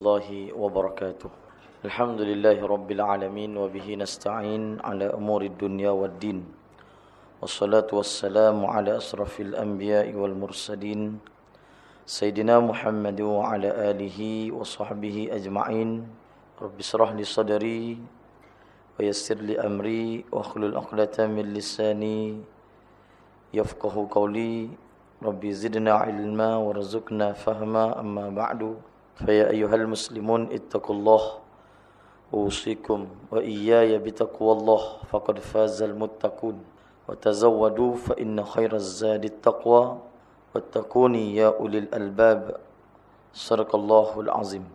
الله وبركاته. الحمد لله رب العالمين وبه نستعين على أمور الدنيا والدين. والصلاة والسلام على أشرف الأنبياء والمرسلين سيدنا محمد وعلى آله وصحبه أجمعين. رب اشرح لي صدري ويسر لي أمري واخلل عقدة من لساني يفقه قولي. ربي زدنا علما وارزقنا فهما أما بعد. فيا أيها المسلمون اتقوا الله أوصيكم وإياي بتقوى الله فقد فاز المتقون وتزودوا فإن خير الزاد التقوى واتقوني يا أولي الألباب صدق الله العظيم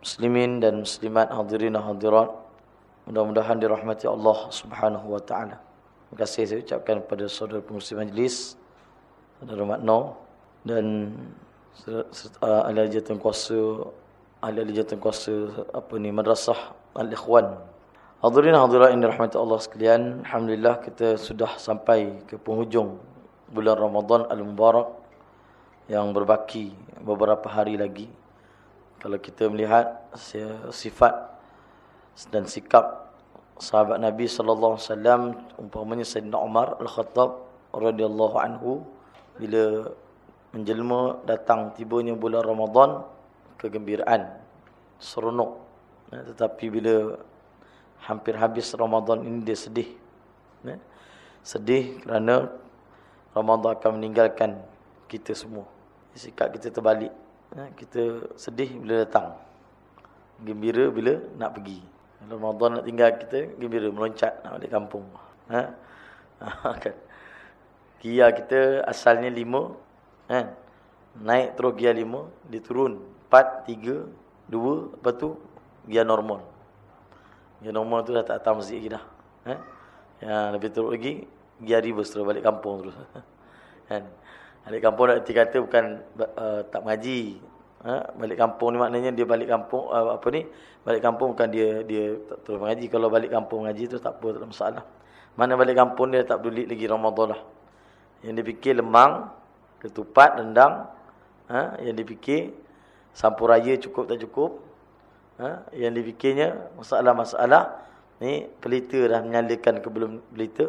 Muslimin dan muslimat hadirin hadirat Mudah-mudahan dirahmati Allah subhanahu wa ta'ala Terima kasih saya ucapkan kepada saudara pengurusi majlis Saudara Makno Dan uh, ahli jawatan kuasa ahli jawatan kuasa apa ni madrasah al-ikhwan. Hadirin hadirat yang dirahmati Allah sekalian alhamdulillah kita sudah sampai ke penghujung bulan Ramadan al-mubarak yang berbaki beberapa hari lagi. Kalau kita melihat sifat dan sikap sahabat Nabi sallallahu alaihi wasallam umpamanya Sayyidina Umar al-Khattab radhiyallahu anhu bila menjelma datang tibanya bulan Ramadan kegembiraan seronok. Ya, tetapi bila hampir habis Ramadan ini dia sedih. Ya, sedih kerana Ramadan akan meninggalkan kita semua. Sikap kita terbalik. Ya, kita sedih bila datang. Gembira bila nak pergi. Ramadan nak tinggal kita gembira meloncat nak balik kampung. Ha? kan? Kia kita asalnya lima kan? Naik terus gear 5 dia turun. 4 3 2 lepas tu gear normal. Gear normal tu dah tak datang masjid lagi dah. Eh ya lebih teruk lagi gear reverse terus balik kampung terus. Kan? Balik kampung nak kata bukan uh, tak mengaji. Ha? balik kampung ni maknanya dia balik kampung uh, apa ni? Balik kampung bukan dia dia tak terus mengaji. Kalau balik kampung mengaji tu tak apa tak ada masalah. Mana balik kampung dia tak peduli lagi Ramadan lah. Yang dia fikir lemang ketupat, rendang, ha, yang dipikir sampuraya cukup tak cukup, ha, yang dipikirnya masalah-masalah ni pelita dah menyalakan ke belum pelita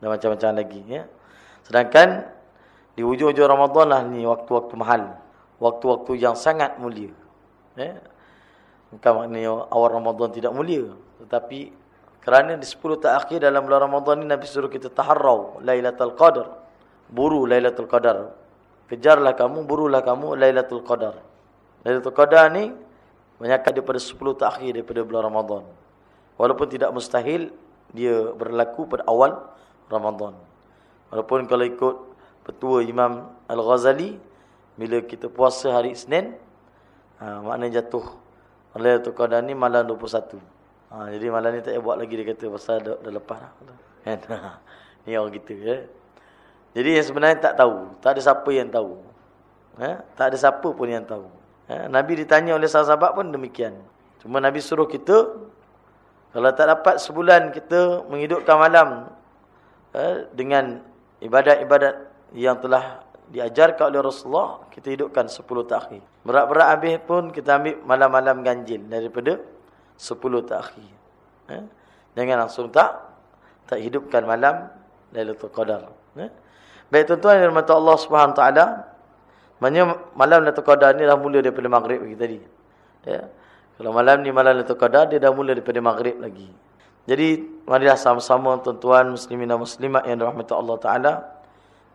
dan macam-macam lagi. Ya. Sedangkan di hujung-hujung Ramadan lah ni waktu-waktu mahal, waktu-waktu yang sangat mulia. Ya. Bukan maknanya awal Ramadan tidak mulia, tetapi kerana di 10 terakhir dalam bulan Ramadan ni Nabi suruh kita taharrau Lailatul Qadar buru Lailatul Qadar. Kejarlah kamu, burulah kamu Lailatul Qadar. Lailatul Qadar ni banyak daripada 10 terakhir daripada bulan Ramadan. Walaupun tidak mustahil dia berlaku pada awal Ramadan. Walaupun kalau ikut petua Imam Al-Ghazali bila kita puasa hari Isnin ha, maknanya jatuh Lailatul Qadar ni malam 21. Ha, jadi malam ni tak payah buat lagi dia kata pasal dah, dah lepas dah. Kan? ni orang kita ya. Jadi yang sebenarnya tak tahu. Tak ada siapa yang tahu. Ha? Tak ada siapa pun yang tahu. Ha? Nabi ditanya oleh sahabat pun demikian. Cuma Nabi suruh kita, kalau tak dapat sebulan kita menghidupkan malam ha? dengan ibadat-ibadat yang telah diajarkan oleh Rasulullah, kita hidupkan 10 takhir. Berat-berat habis pun kita ambil malam-malam ganjil daripada 10 takhir. Ha? Jangan langsung tak, tak hidupkan malam Lailatul Qadar. Ha? Baik tuan-tuan yang dirahmati Allah Subhanahu taala. Maknanya malam Lailatul Qadar ni dah mula daripada maghrib lagi tadi. Ya. Kalau malam ni malam Lailatul Qadar dia dah mula daripada maghrib lagi. Jadi marilah sama-sama tuan-tuan muslimin dan muslimat yang dirahmati Allah taala.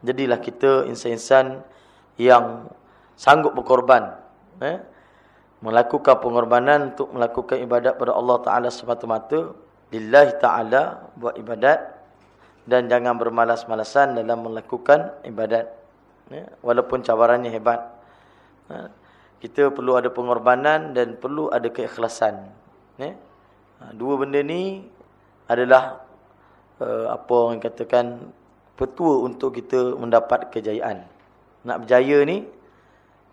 Jadilah kita insan-insan yang sanggup berkorban, ya. Melakukan pengorbanan untuk melakukan ibadat pada Allah taala semata-mata lillahi taala buat ibadat dan jangan bermalas-malasan dalam melakukan ibadat ya, walaupun cabarannya hebat ya, kita perlu ada pengorbanan dan perlu ada keikhlasan ya. Ha, dua benda ni adalah uh, apa orang katakan petua untuk kita mendapat kejayaan nak berjaya ni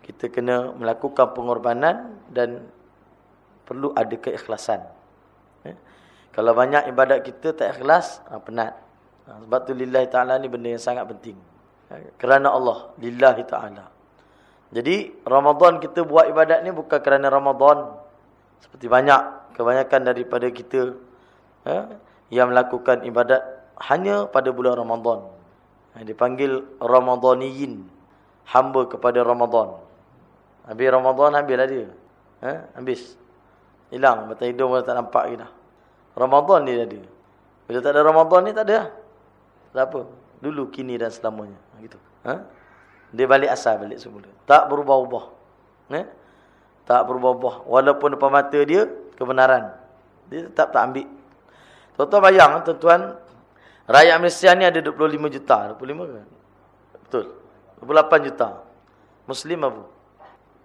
kita kena melakukan pengorbanan dan perlu ada keikhlasan ya. kalau banyak ibadat kita tak ikhlas ha, penat sebab tu lillahi ta'ala ni benda yang sangat penting. Ha, kerana Allah. Lillahi ta'ala. Jadi Ramadan kita buat ibadat ni bukan kerana Ramadan. Seperti banyak kebanyakan daripada kita eh, yang melakukan ibadat hanya pada bulan Ramadan. Eh, dipanggil Ramadaniyin, hamba kepada Ramadan. Habis Ramadan habislah dia. Eh, habis. Hilang mata hidung tak nampak lagi dah. Ramadan ni ada. Bila tak ada Ramadan ni tak ada. Tak apa. Dulu, kini dan selamanya. Gitu. Ha? Dia balik asal balik semula. Tak berubah-ubah. Eh? Tak berubah-ubah. Walaupun depan mata dia, kebenaran. Dia tetap tak ambil. Tuan-tuan bayang, tuan-tuan. Rakyat Malaysia ni ada 25 juta. 25 ke? Betul. 28 juta. Muslim apa?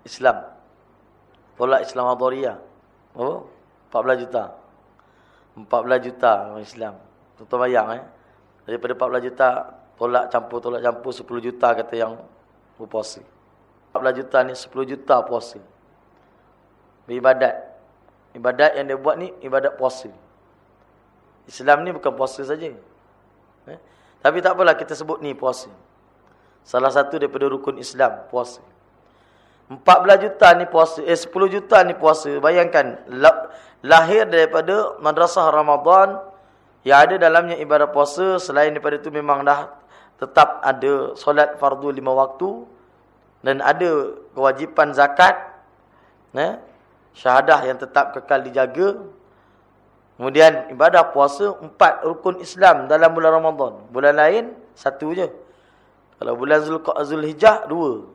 Islam. Tolak Islam Adhariya. Apa? 14 juta. 14 juta orang Islam. Tuan-tuan bayang eh. Daripada 14 juta, tolak campur, tolak campur 10 juta kata yang berpuasa. 14 juta ni 10 juta puasa. Beribadat. Ibadat yang dia buat ni, ibadat puasa. Islam ni bukan puasa saja. Eh? Tapi tak apalah kita sebut ni puasa. Salah satu daripada rukun Islam, puasa. 14 juta ni puasa, eh 10 juta ni puasa. Bayangkan, lahir daripada madrasah Ramadan yang ada dalamnya ibadah puasa. Selain daripada itu memang dah tetap ada solat fardu lima waktu dan ada kewajipan zakat eh, syahadah yang tetap kekal dijaga. Kemudian ibadah puasa empat rukun Islam dalam bulan Ramadan. Bulan lain satu je. Kalau bulan Zulhijjah dua.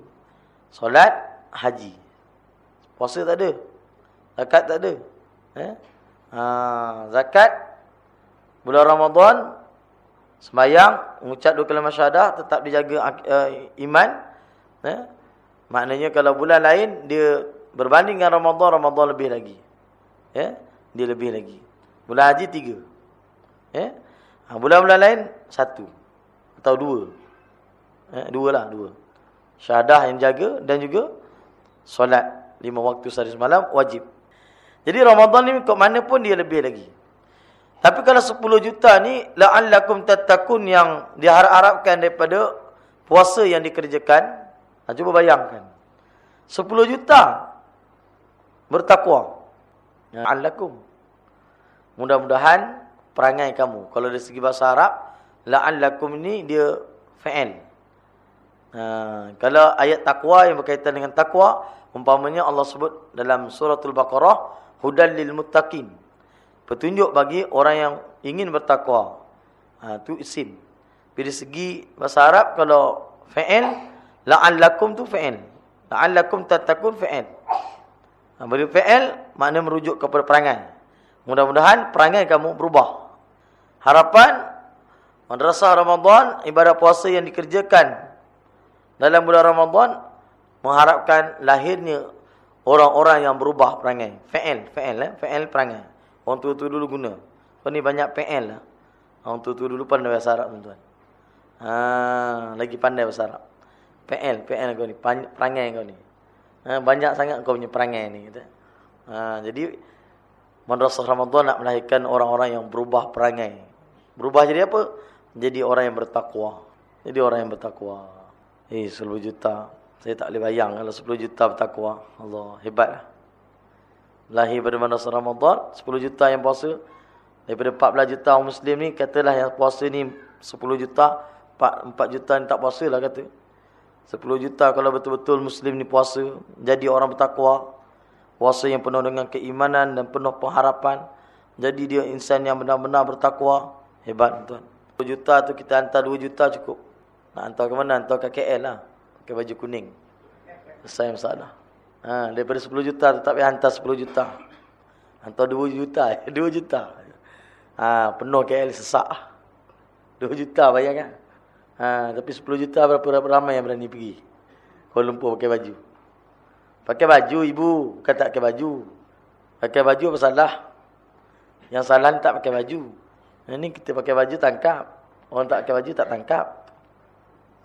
Solat haji. Puasa tak ada. Zakat tak ada. Eh? ha, zakat bulan Ramadan sembahyang mengucap dua kalimah syahadah tetap dijaga uh, iman eh? Maknanya kalau bulan lain dia berbanding dengan Ramadan, Ramadan lebih lagi. Ya? Dia lebih lagi. Bulan haji tiga. Ya? Ha, bulan-bulan lain satu. Atau dua. Ya? Dua lah, dua. Syahadah yang jaga dan juga solat lima waktu sehari semalam wajib. Jadi Ramadan ni kok mana pun dia lebih lagi. Tapi kalau 10 juta ni la'allakum tattaqun yang diharap-harapkan daripada puasa yang dikerjakan Ha, cuba bayangkan. 10 juta bertakwa. Ya. La'allakum. Mudah-mudahan perangai kamu. Kalau dari segi bahasa Arab, la'allakum ini dia fa'il. Ha, kalau ayat takwa yang berkaitan dengan takwa, umpamanya Allah sebut dalam suratul Baqarah, hudan lil muttaqin. Petunjuk bagi orang yang ingin bertakwa. Ha, itu isim. Dari segi bahasa Arab, kalau fa'il, La'allakum tu fa'il. La'allakum tatakun fa'il. Ha, beri fa'il, makna merujuk kepada perangai. Mudah-mudahan perangai kamu berubah. Harapan, madrasah Ramadan, ibadah puasa yang dikerjakan dalam bulan Ramadan, mengharapkan lahirnya orang-orang yang berubah perangai. Fa'il, fa'il, eh? fa'il perangai. Orang tua-tua dulu guna. Kau ni banyak fa'il lah. Orang tua-tua dulu pandai bahasa Arab, tuan-tuan. Ha, lagi pandai bahasa Arab. PL, PL kau ni, perangai kau ni. Ha, banyak sangat kau punya perangai ni. Kata. Ha, jadi, Madrasah Ramadan nak melahirkan orang-orang yang berubah perangai. Berubah jadi apa? Jadi orang yang bertakwa. Jadi orang yang bertakwa. Eh, 10 juta. Saya tak boleh bayang kalau 10 juta bertakwa. Allah, hebat lah. Lahir pada Madrasah Ramadan, 10 juta yang puasa. Daripada 14 juta orang Muslim ni, katalah yang puasa ni 10 juta. 4, 4 juta ni tak puasa lah kata. 10 juta kalau betul-betul Muslim ni puasa. Jadi orang bertakwa. Puasa yang penuh dengan keimanan dan penuh pengharapan. Jadi dia insan yang benar-benar bertakwa. Hebat tuan. 10 juta tu kita hantar 2 juta cukup. Nak hantar ke mana? Hantar ke KL lah. Pakai baju kuning. Selesai masalah. Ha, daripada 10 juta tetap payah hantar 10 juta. Hantar 2 juta. 2 juta. Ha, penuh KL sesak. 2 juta bayangkan. Ha, tapi 10 juta berapa ramai yang berani pergi. Kuala Lumpur pakai baju. Pakai baju ibu, bukan tak pakai baju. Pakai baju apa salah? Yang salah tak pakai baju. Ini kita pakai baju tangkap. Orang tak pakai baju tak tangkap.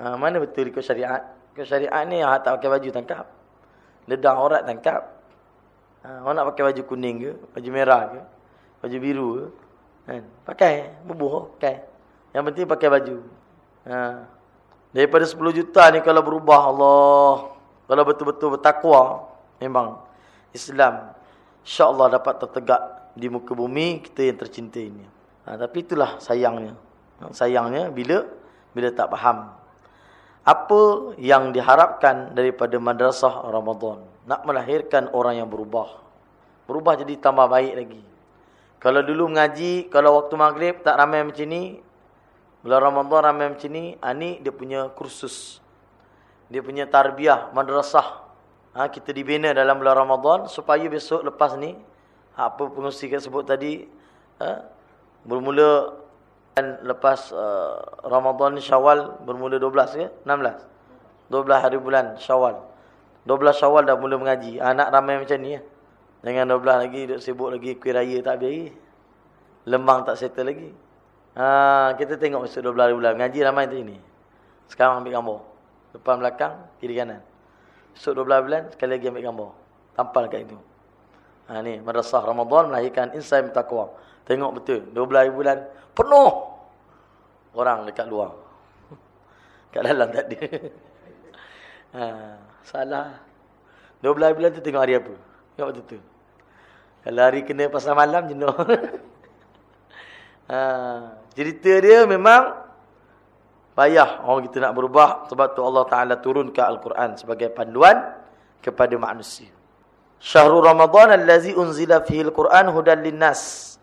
Ha, mana betul ikut syariat? Ikut syariat ni yang tak pakai baju tangkap. Ledah orang tangkap. Ha, orang nak pakai baju kuning ke? Baju merah ke? Baju biru ke? Kan? Pakai. Bubuh. Pakai. Yang penting pakai baju. Ha. Daripada 10 juta ni kalau berubah Allah. Kalau betul-betul bertakwa. Memang Islam. insya-Allah dapat tertegak di muka bumi kita yang tercinta ini. Ha, tapi itulah sayangnya. Sayangnya bila bila tak faham apa yang diharapkan daripada madrasah Ramadan nak melahirkan orang yang berubah. Berubah jadi tambah baik lagi. Kalau dulu mengaji, kalau waktu maghrib tak ramai macam ni, bulan Ramadan ramai macam ni, ani dia punya kursus. Dia punya tarbiyah madrasah. Ha, kita dibina dalam bulan Ramadan supaya besok lepas ni apa pengusi kita sebut tadi ha, bermula dan lepas uh, Ramadan Syawal bermula 12 ke? 16 12 hari bulan Syawal. 12 Syawal dah mula mengaji. Anak ramai macam ni ya. Dengan 12 lagi duduk sibuk lagi kuih raya tak habis lembang tak settle lagi. Ha, kita tengok besok 12 hari bulan. Mengaji ramai tu ini. Sekarang ambil gambar. Depan belakang kiri kanan. Esok 12 bulan, sekali lagi ambil gambar. Tampal kat itu. Ha, ni, madrasah Ramadan melahirkan insan bertakwa. Tengok betul, 12 bulan, penuh. Orang dekat luar. Kat dalam tak ada. Ha, salah. 12 bulan tu tengok hari apa? Tengok betul-betul. Kalau hari kena pasal malam, jenuh. ha, cerita dia memang Payah orang kita nak berubah sebab tu Allah Taala turunkan Al-Quran sebagai panduan kepada manusia. Syahrul Ramadan allazi unzila fihi al-Quran hudan linnas.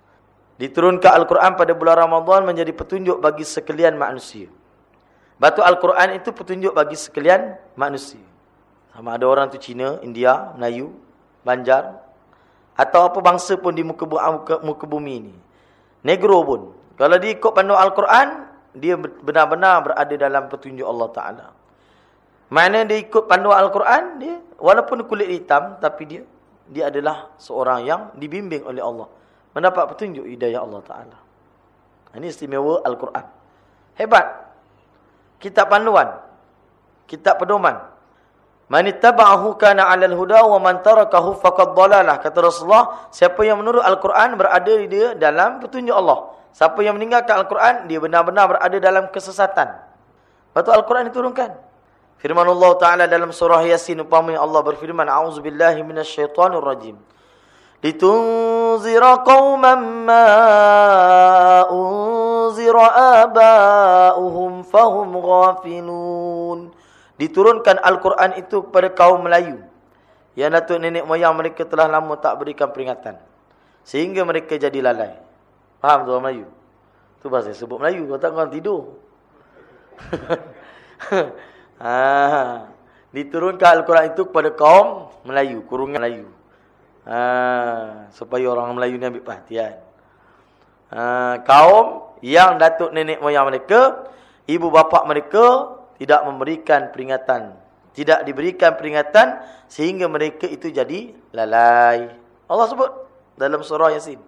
Diturunkan Al-Quran pada bulan Ramadan menjadi petunjuk bagi sekalian manusia. Batu Al-Quran itu petunjuk bagi sekalian manusia. Sama ada orang tu Cina, India, Melayu, Banjar atau apa bangsa pun di muka, muka, muka bumi ini. Negro pun. Kalau diikut panduan Al-Quran, dia benar-benar berada dalam petunjuk Allah Taala. Mana dia ikut panduan Al-Quran, dia walaupun kulit hitam tapi dia dia adalah seorang yang dibimbing oleh Allah. Mendapat petunjuk hidayah Allah Taala. Ini istimewa Al-Quran. Hebat. Kitab panduan. Kitab pedoman. Man ittaba'ahu kana 'alal huda wa man tarakahu faqad dhalalah. Kata Rasulullah, siapa yang menurut Al-Quran berada di dia dalam petunjuk Allah. Siapa yang meninggalkan Al-Quran, dia benar-benar berada dalam kesesatan. Lepas Al-Quran diturunkan. Firman Allah Ta'ala dalam surah Yasin, upamanya Allah berfirman, A'udzubillahi minasyaitanir rajim. Litunzira qawman ma unzira aba'uhum fahum ghafilun. Diturunkan Al-Quran itu kepada kaum Melayu. Yang datuk nenek moyang mereka telah lama tak berikan peringatan. Sehingga mereka jadi lalai. Faham tu orang Melayu? Tu pasal sebut Melayu. Kau tak kau tidur. ha. Diturunkan Al-Quran itu kepada kaum Melayu. Kurungan Melayu. Ha. Supaya orang Melayu ni ambil perhatian. Ha. Kaum yang datuk nenek moyang mereka. Ibu bapa mereka tidak memberikan peringatan. Tidak diberikan peringatan. Sehingga mereka itu jadi lalai. Allah sebut dalam surah Yasin.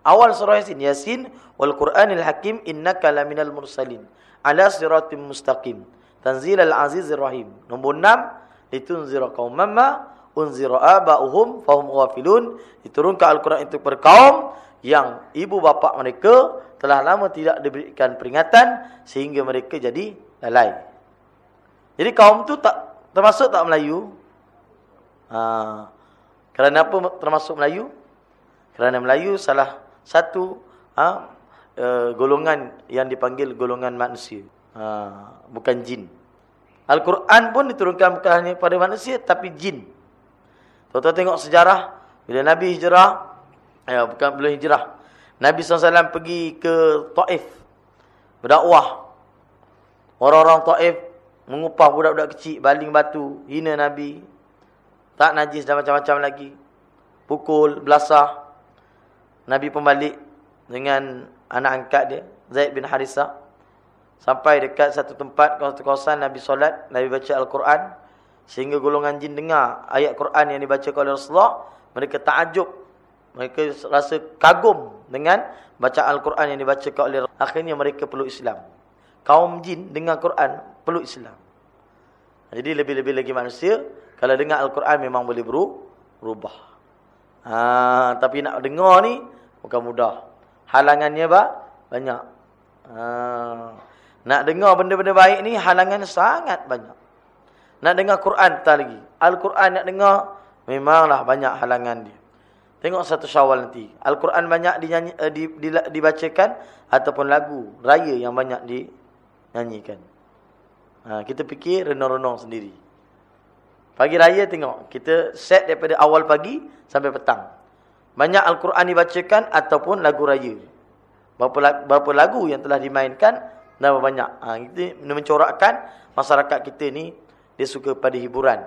Awal surah Yasin, Yasin wal Qur'anil Hakim innaka laminal mursalin ala siratim mustaqim. Tanzilal Azizir Rahim. Nombor 6, litunzira qauman ma unzira aba'uhum fahum ghafilun. Diturunkan Al-Quran itu kepada kaum yang ibu bapa mereka telah lama tidak diberikan peringatan sehingga mereka jadi lalai. Jadi kaum tu tak termasuk tak Melayu? Ha. Kerana apa termasuk Melayu? Kerana Melayu salah satu ha, uh, golongan yang dipanggil golongan manusia. Ha, bukan jin. Al-Quran pun diturunkan bukan hanya pada manusia tapi jin. Tuan-tuan tengok sejarah bila Nabi hijrah, ya bukan belum hijrah. Nabi SAW pergi ke Taif berdakwah. Orang-orang Taif mengupah budak-budak kecil baling batu, hina Nabi. Tak najis dan macam-macam lagi. Pukul, belasah. Nabi pun balik dengan anak angkat dia, Zaid bin Harithah. Sampai dekat satu tempat, kawasan Nabi solat, Nabi baca Al-Quran. Sehingga golongan jin dengar ayat Quran yang dibaca oleh Rasulullah. Mereka takjub. Mereka rasa kagum dengan baca Al-Quran yang dibaca oleh Rasulullah. Akhirnya mereka perlu Islam. Kaum jin dengar Quran, perlu Islam. Jadi lebih-lebih lagi manusia, kalau dengar Al-Quran memang boleh berubah. Ha, tapi nak dengar ni, Bukan mudah. Halangannya ba? banyak. Ha. Nak dengar benda-benda baik ni halangan sangat banyak. Nak dengar Quran tak lagi. Al-Quran nak dengar memanglah banyak halangan dia. Tengok satu syawal nanti. Al-Quran banyak dinyanyi, uh, di, di, dibacakan ataupun lagu raya yang banyak dinyanyikan. Ha, kita fikir renung-renung sendiri. Pagi raya tengok. Kita set daripada awal pagi sampai petang. Banyak Al-Quran dibacakan ataupun lagu raya. Berapa, berapa lagu yang telah dimainkan dan banyak. Ha, kita mencorakkan masyarakat kita ni dia suka pada hiburan.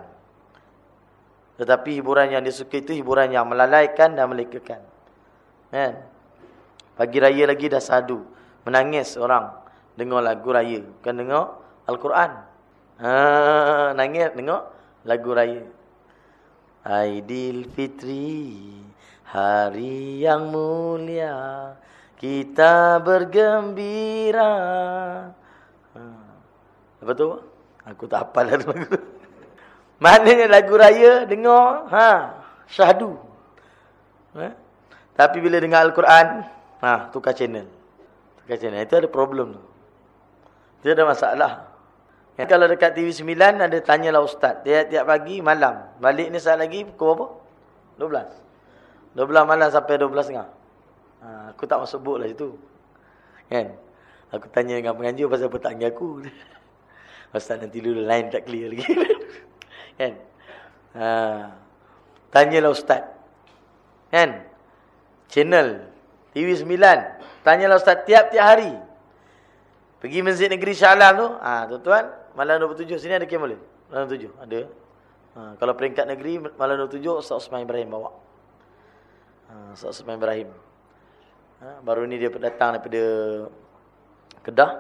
Tetapi hiburan yang dia suka itu hiburan yang melalaikan dan melekakan. Kan? Pagi raya lagi dah sadu. Menangis orang dengar lagu raya. Bukan dengar Al-Quran. Ha, nangis dengar lagu raya. Aidilfitri, hari yang mulia, kita bergembira. Ha. Apa tu? Aku tak hafal lagu. Maknanya lagu raya dengar, ha, syahdu. Ha? Tapi bila dengar Al-Quran, ha, tukar channel. Tukar channel. Itu ada problem tu. Itu ada masalah. Ya, kalau dekat TV 9 ada tanyalah ustaz. Tiap-tiap pagi malam. Balik ni saat lagi pukul berapa? 12. 12 malam sampai 12 tengah. Ha, aku tak masuk book lah situ. Kan? Aku tanya dengan penganjur pasal apa tak aku. Ustaz nanti dulu line tak clear lagi. Kan? Ha. Tanyalah ustaz. Kan? Channel TV 9. Tanyalah ustaz tiap-tiap hari. Pergi Masjid Negeri Shah Alam tu, ha, tuan-tuan, malam 27 sini ada kemul. Malam 27 ada. Ha, kalau peringkat negeri malam 27 Ustaz Osman Ibrahim bawa. Ha, Ustaz Osman Ibrahim. Ha, baru ni dia datang daripada Kedah.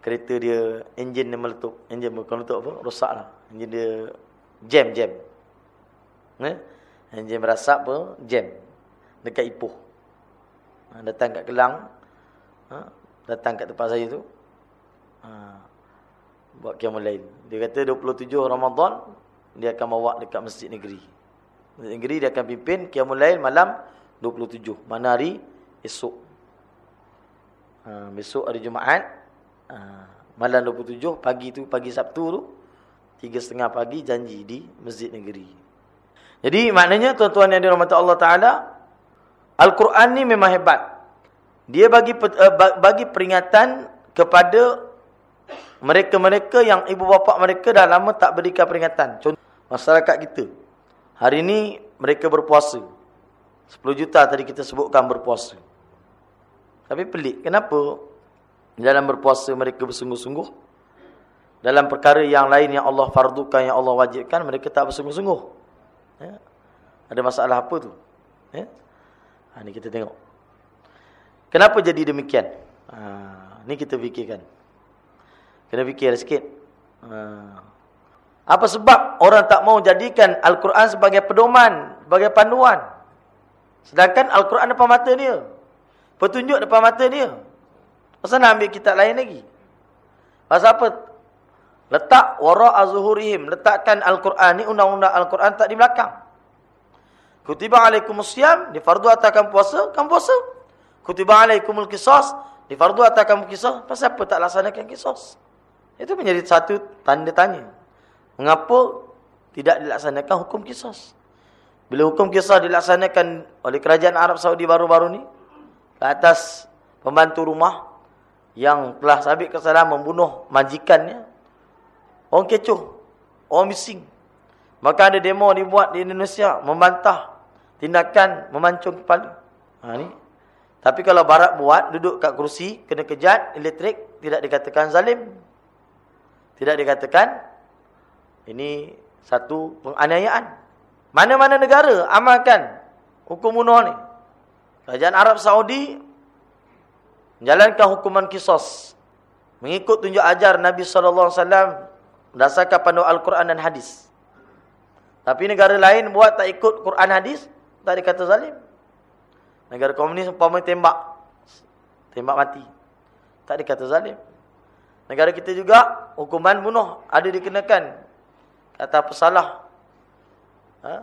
Kereta dia enjin dia meletup. Enjin bukan meletup apa? Rosaklah. Enjin dia jam jam. Eh? Enjin merasap apa? Jam. Dekat Ipoh. Ha, datang kat Kelang. Ha, datang kat tempat saya tu. Ha, buat kiamul lain. Dia kata 27 Ramadan dia akan bawa dekat masjid negeri. Masjid negeri dia akan pimpin kiamul lain malam 27. Mana hari? Esok. Ha, besok hari Jumaat. Ha, malam 27 pagi tu pagi Sabtu tu Tiga setengah pagi janji di masjid negeri. Jadi maknanya tuan-tuan yang dirahmati Allah Ta'ala. Al-Quran ni memang hebat. Dia bagi eh, bagi peringatan kepada mereka-mereka yang ibu bapa mereka dah lama tak berikan peringatan. Contoh masyarakat kita. Hari ini mereka berpuasa. 10 juta tadi kita sebutkan berpuasa. Tapi pelik. Kenapa dalam berpuasa mereka bersungguh-sungguh? dalam perkara yang lain yang Allah fardukan, yang Allah wajibkan, mereka tak bersungguh-sungguh. Ya. Ada masalah apa tu? Ya. Ha, ni kita tengok. Kenapa jadi demikian? Ha, ni kita fikirkan. Kena fikir sikit. Ha. Apa sebab orang tak mau jadikan Al-Quran sebagai pedoman, sebagai panduan? Sedangkan Al-Quran depan mata dia. Petunjuk depan mata dia. Pasal nak ambil kitab lain lagi? Pasal apa? Letak wara'a zuhurihim. Letakkan Al-Quran ni, undang-undang Al-Quran tak di belakang. Kutiba alaikumusiyam, di fardu atakan puasa, kamu puasa. Kutiba alaikumul kisos, di fardu atakan kisos, pasal apa tak laksanakan kisos? Itu menjadi satu tanda tanya. Mengapa tidak dilaksanakan hukum kisos? Bila hukum kisah dilaksanakan oleh kerajaan Arab Saudi baru-baru ni, ke atas pembantu rumah yang telah sabit kesalahan membunuh majikannya, Orang kecoh. Orang bising. Maka ada demo dibuat di Indonesia. Membantah. Tindakan memancung kepala. Ha, ni. Tapi kalau barat buat, duduk kat kerusi, kena kejat, elektrik, tidak dikatakan zalim. Tidak dikatakan, ini satu penganiayaan. Mana-mana negara amalkan hukum bunuh ni. Kerajaan Arab Saudi menjalankan hukuman kisos. Mengikut tunjuk ajar Nabi SAW Berdasarkan panduan Al-Quran dan hadis. Tapi negara lain buat tak ikut Quran hadis, tak dikata zalim. Negara komunis umpama tembak. Tembak mati. Tak dikata zalim. Negara kita juga hukuman bunuh ada dikenakan. Kata pesalah. Ha?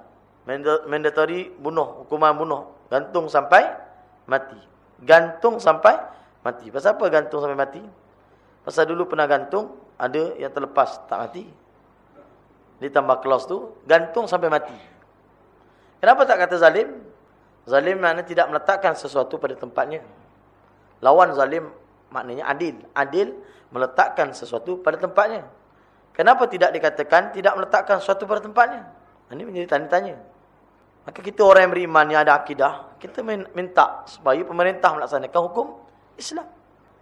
Mandatory bunuh, hukuman bunuh. Gantung sampai mati. Gantung sampai mati. Pasal apa gantung sampai mati? Pasal dulu pernah gantung, ada yang terlepas tak mati. Ditambah clause tu gantung sampai mati. Kenapa tak kata zalim? Zalim maknanya tidak meletakkan sesuatu pada tempatnya. Lawan zalim maknanya adil. Adil meletakkan sesuatu pada tempatnya. Kenapa tidak dikatakan tidak meletakkan sesuatu pada tempatnya? Ini menjadi tanya-tanya. Maka kita orang yang beriman yang ada akidah, kita minta supaya pemerintah melaksanakan hukum Islam.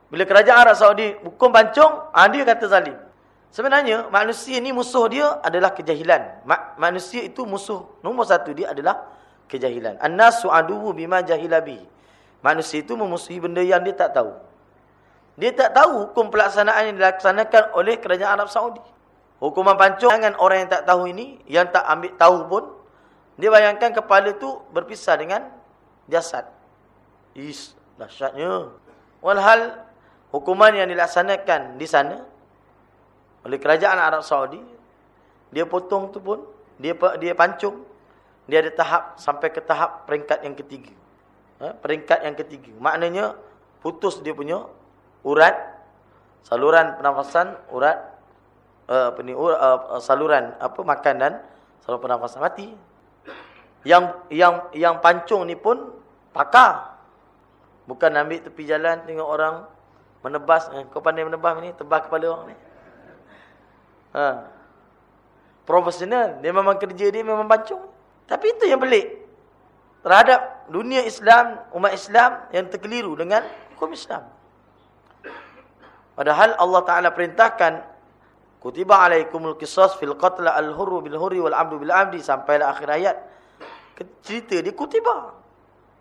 Bila kerajaan Arab Saudi hukum pancung, ah, dia kata zalim. Sebenarnya manusia ni musuh dia adalah kejahilan. Manusia itu musuh nombor satu dia adalah kejahilan. An-nasu aduwu bima jahilabi. Manusia itu memusuhi benda yang dia tak tahu. Dia tak tahu hukum pelaksanaan yang dilaksanakan oleh kerajaan Arab Saudi. Hukuman pancung dengan orang yang tak tahu ini, yang tak ambil tahu pun, dia bayangkan kepala tu berpisah dengan jasad. Is, dahsyatnya. Walhal, hukuman yang dilaksanakan di sana, oleh kerajaan Arab Saudi, dia potong tu pun, dia dia pancung, dia ada tahap sampai ke tahap peringkat yang ketiga. Ha? Peringkat yang ketiga. Maknanya, putus dia punya urat, saluran pernafasan, urat, uh, apa ni, uh, saluran apa makanan, saluran pernafasan mati. Yang yang yang pancung ni pun pakar. Bukan ambil tepi jalan tengok orang menebas. Eh, kau pandai menebas ni, tebas kepala orang ni. Ha. Profesional, dia memang kerja dia memang pancung. Tapi itu yang pelik. Terhadap dunia Islam, umat Islam yang terkeliru dengan hukum Islam. Padahal Allah Taala perintahkan kutiba alaikumul qisas fil qatl al hurru bil hurri wal abdu bil abdi sampai akhir ayat cerita dia kutiba.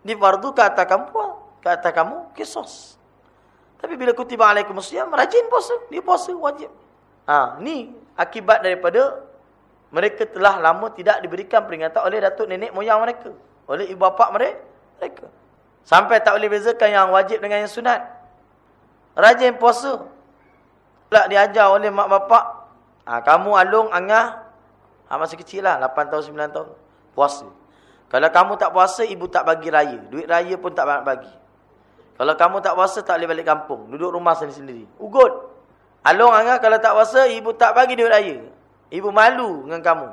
Di fardu kata kamu kata kamu kisos. Tapi bila kutiba alaikum siyam rajin puasa, dia puasa wajib. Ha, ni akibat daripada mereka telah lama tidak diberikan peringatan oleh datuk nenek moyang mereka, oleh ibu bapa mereka. Sampai tak boleh bezakan yang wajib dengan yang sunat. Rajin puasa. Tak diajar oleh mak bapak. Ha, kamu alung angah ha, masih kecil lah, 8 tahun 9 tahun. Puasa. Kalau kamu tak puasa, ibu tak bagi raya. Duit raya pun tak banyak bagi. Kalau kamu tak puasa, tak boleh balik kampung. Duduk rumah sendiri-sendiri. Ugut. Alung angah kalau tak puasa, ibu tak bagi duit raya. Ibu malu dengan kamu.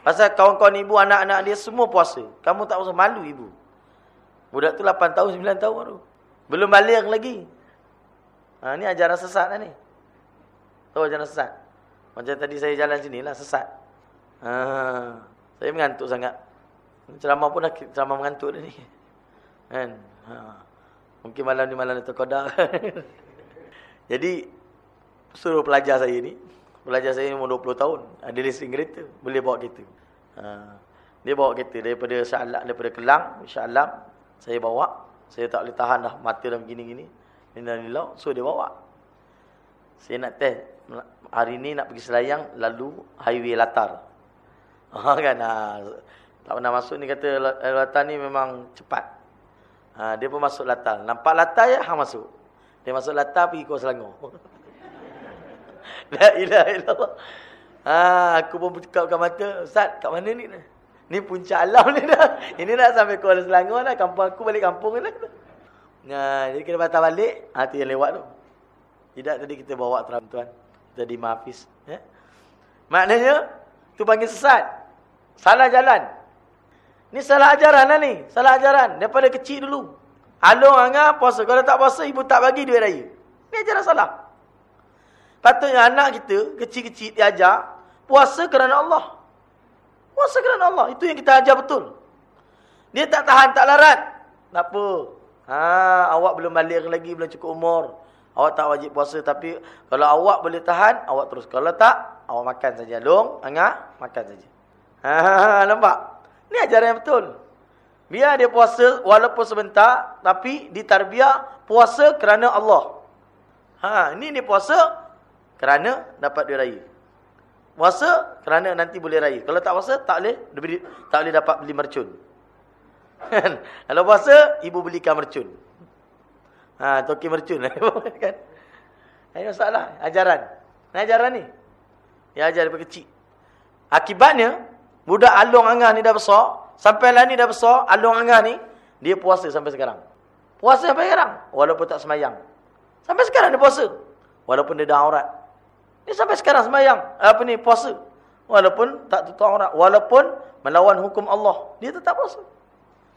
Pasal kawan-kawan ibu, anak-anak dia semua puasa. Kamu tak puasa, malu ibu. Budak tu 8 tahun, 9 tahun baru. Belum balik lagi. Ha, ni ajaran sesat lah ni. Tahu ajaran sesat? Macam tadi saya jalan sini lah, sesat. Ha, saya mengantuk sangat. Ceramah pun dah ceramah mengantuk dah ni. Kan? Ha. Mungkin malam ni malam itu kodak. Jadi suruh pelajar saya ni, pelajar saya umur 20 tahun, ada leasing kereta, boleh bawa kereta. Ha. Dia bawa kereta daripada Syah daripada Kelang, insya-Allah saya bawa. Saya tak boleh tahan dah mata dalam gini-gini. Alhamdulillah, so dia bawa. Saya nak test hari ni nak pergi Selayang lalu highway latar. Ha kan. Ha. Tak pernah masuk ni kata latar ni memang cepat. Ha, dia pun masuk latar. Nampak latar ya, hang masuk. Dia masuk latar pergi ke Selangor. La ilaha illallah. Ha, aku pun buka-buka mata. Ustaz, kat mana ni? Ni puncak alam ni dah. Ini dah sampai Kuala Selangor dah. Kampung aku balik kampung dah. Nah, jadi kita batal balik. Hati yang lewat tu. Tidak tadi kita bawa tuan-tuan. Kita di Mahfiz. Ya? Maknanya, tu panggil sesat. Salah jalan. Ni salah ajaran lah ni. Salah ajaran. Daripada kecil dulu. Alung angah puasa. Kalau tak puasa, ibu tak bagi duit raya. Ni ajaran salah. Patutnya anak kita, kecil-kecil diajar. Puasa kerana Allah. Puasa kerana Allah. Itu yang kita ajar betul. Dia tak tahan, tak larat. Tak apa. Ha, awak belum balik lagi, belum cukup umur. Awak tak wajib puasa. Tapi kalau awak boleh tahan, awak terus. Kalau tak, awak makan saja. Long, angah, makan saja. Ha, nampak? Ini ajaran yang betul. Biar dia puasa walaupun sebentar. Tapi ditarbiah puasa kerana Allah. Ha, ini dia puasa kerana dapat duit raya. Puasa kerana nanti boleh raya. Kalau tak puasa, tak boleh, tak boleh dapat beli mercun. Kalau puasa, ibu belikan mercun. Ha, toki mercun. kan? Ini masalah. Ajaran. Ini ajaran ni. Dia ajar daripada kecil. Akibatnya, Budak Alung Angah ni dah besar. Sampai lah ni dah besar. Alung Angah ni. Dia puasa sampai sekarang. Puasa sampai sekarang. Walaupun tak semayang. Sampai sekarang dia puasa. Walaupun dia dah aurat. Dia sampai sekarang semayang. Apa ni? Puasa. Walaupun tak tutup aurat. Walaupun melawan hukum Allah. Dia tetap puasa.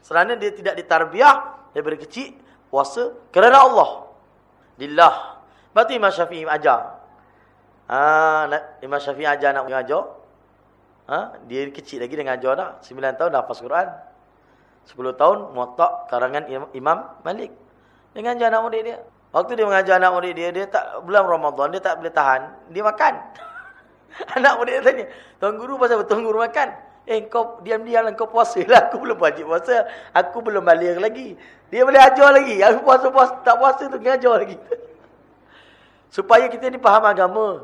Selana dia tidak ditarbiah daripada kecil puasa kerana Allah. Lillah. Berarti Imam Syafi'i ajar. Ha, Imam Syafi'i ajar nak mengajar. Ha, dia kecil lagi dengan ajar dah. 9 tahun dah hafaz Quran. 10 tahun muatak karangan Imam Malik. Dengan anak murid dia. Waktu dia mengajar anak murid dia, dia tak bulan Ramadan, dia tak boleh tahan. Dia makan. anak murid dia tanya, Tuan Guru pasal betul Guru makan? Eh kau diam-diam lah kau puasa lah. Aku belum wajib puasa. Aku belum balik lagi. Dia boleh ajar lagi. Aku puasa, puasa tak puasa tu ajar lagi. Supaya kita ni faham agama.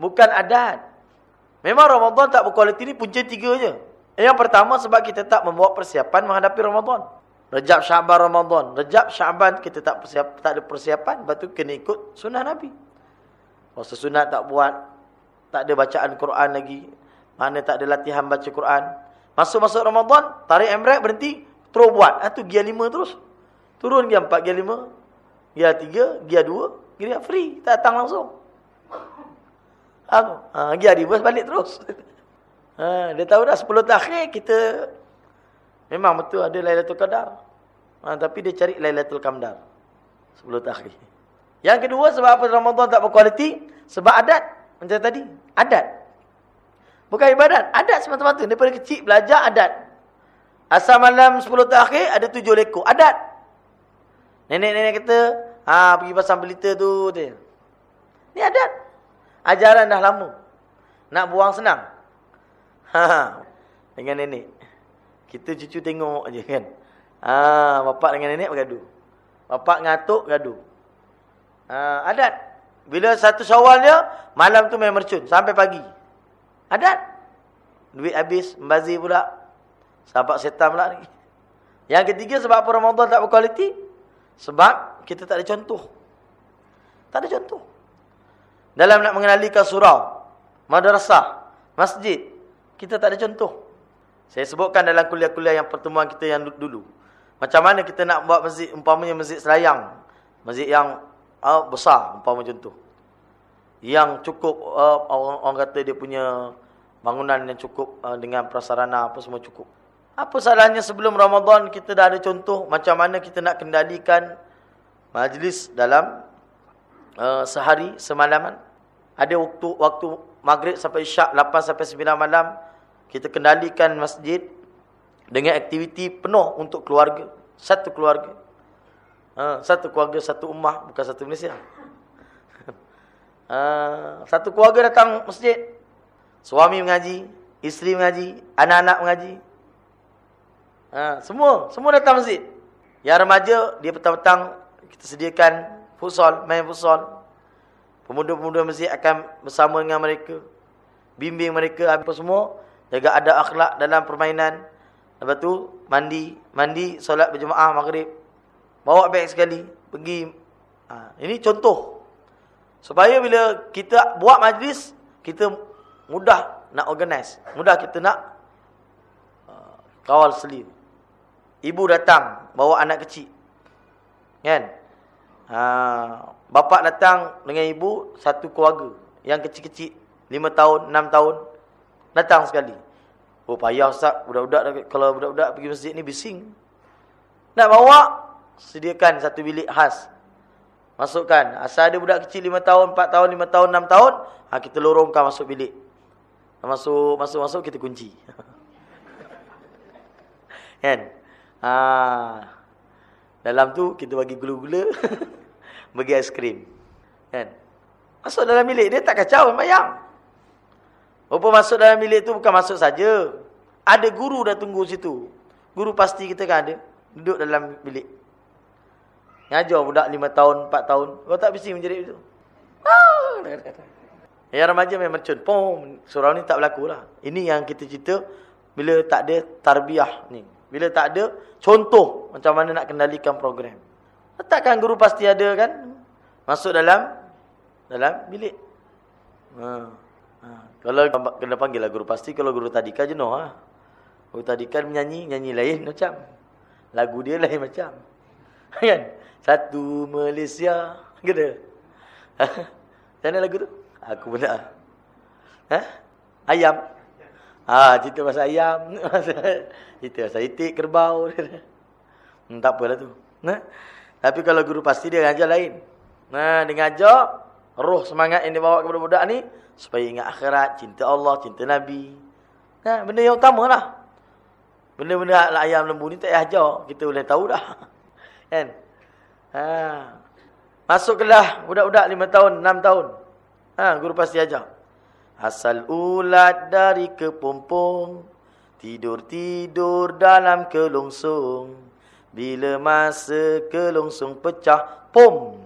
Bukan adat. Memang Ramadan tak berkualiti ni punca tiga je. Yang pertama sebab kita tak membuat persiapan menghadapi Ramadan. Rejab Syaban Ramadan. Rejab Syaban kita tak persiap, tak ada persiapan. Lepas tu kena ikut sunnah Nabi. Puasa sunat tak buat. Tak ada bacaan Quran lagi. Mana tak ada latihan baca Quran. Masuk-masuk Ramadan, tarik emrek, berhenti, terus buat. Itu ah, gia lima terus. Turun gia empat, gia lima. Gia tiga, gia dua. Gia free, tak datang langsung. Apa? Ha, gia reverse balik terus. Ha, dia tahu dah 10 takhir kita memang betul ada Lailatul Qadar. Ha, tapi dia cari Lailatul Qamdar. 10 takhir. Yang kedua sebab apa Ramadan tak berkualiti? Sebab adat. Macam tadi. Adat. Bukan ibadat. Adat semata-mata. Daripada kecil belajar adat. Asal malam 10 terakhir ada 7 lekor. Adat. Nenek-nenek kata, ha, pergi pasang belita tu. Ini adat. Ajaran dah lama. Nak buang senang. Ha, ha, dengan nenek. Kita cucu tengok aja kan. Ha, bapak dengan nenek bergaduh. Bapak ngatuk gaduh. Ha, adat. Bila satu syawal dia, malam tu main mercun. Sampai pagi. Adat. Duit habis, membazir pula. Sahabat setan pula ni. Yang ketiga, sebab apa Ramadan tak berkualiti? Sebab kita tak ada contoh. Tak ada contoh. Dalam nak mengenalikan surau, madrasah, masjid, kita tak ada contoh. Saya sebutkan dalam kuliah-kuliah yang pertemuan kita yang dulu. Macam mana kita nak buat masjid, umpamanya masjid selayang. Masjid yang uh, besar, umpamanya contoh. Yang cukup, uh, orang, orang kata dia punya bangunan yang cukup uh, dengan prasarana apa semua cukup. Apa salahnya sebelum Ramadan kita dah ada contoh macam mana kita nak kendalikan majlis dalam uh, sehari semalaman. Ada waktu waktu maghrib sampai isyak 8 sampai 9 malam kita kendalikan masjid dengan aktiviti penuh untuk keluarga, satu keluarga. Uh, satu keluarga, satu ummah, bukan satu Malaysia. uh, satu keluarga datang masjid, Suami mengaji, isteri mengaji, anak-anak mengaji. Semua, semua datang masjid. Yang remaja, dia petang-petang kita sediakan futsal, main futsal. Pemuda-pemuda masjid akan bersama dengan mereka. Bimbing mereka apa semua. Jaga ada akhlak dalam permainan. Lepas tu, mandi. Mandi, solat berjemaah maghrib. Bawa beg sekali. Pergi. Ha, ini contoh. Supaya bila kita buat majlis, kita mudah nak organize, mudah kita nak uh, kawal selim. Ibu datang bawa anak kecil. Kan? Ha, bapak datang dengan ibu satu keluarga yang kecil-kecil, lima tahun, enam tahun datang sekali. Oh payah ustaz, budak-budak kalau budak-budak pergi masjid ni bising. Nak bawa sediakan satu bilik khas. Masukkan. Asal ada budak kecil lima tahun, empat tahun, lima tahun, enam tahun, ha, kita lorongkan masuk bilik. Masuk masuk masuk kita kunci. kan? Ha. Dalam tu kita bagi gula-gula, bagi aiskrim. Kan? Masuk dalam bilik dia tak kacau sembahyang. Apa masuk dalam bilik tu bukan masuk saja. Ada guru dah tunggu situ. Guru pasti kita kan ada duduk dalam bilik. Ngajar budak 5 tahun, 4 tahun. Kau tak bising menjerit itu. Ah, yang remaja memang mercun. Pom, surau ni tak berlaku lah. Ini yang kita cerita bila tak ada tarbiyah ni. Bila tak ada contoh macam mana nak kendalikan program. Takkan guru pasti ada kan? Masuk dalam dalam bilik. Ha. ha. Kalau kena panggil lah guru pasti. Kalau guru tadika jenuh lah. Guru tadika menyanyi, nyanyi lain macam. Lagu dia lain macam. Kan? Satu Malaysia. Gitu. Macam lagu tu? Aku pun tak. Ha? Ayam. Ha, cerita pasal ayam. cerita pasal itik, kerbau. hmm, tak apalah tu. Nah? Tapi kalau guru pasti dia ngajar lain. Nah, dia ngajar roh semangat yang dia bawa kepada budak ni supaya ingat akhirat, cinta Allah, cinta Nabi. Nah, benda yang utama lah. Benda-benda ayam lembu ni tak payah ajar. Kita boleh tahu dah. Kan? Ha. Masuk kelas budak-budak 5 tahun, 6 tahun. Ha, guru pasti ajar. Asal ulat dari kepompong, tidur-tidur dalam kelongsong. Bila masa kelongsong pecah, pom,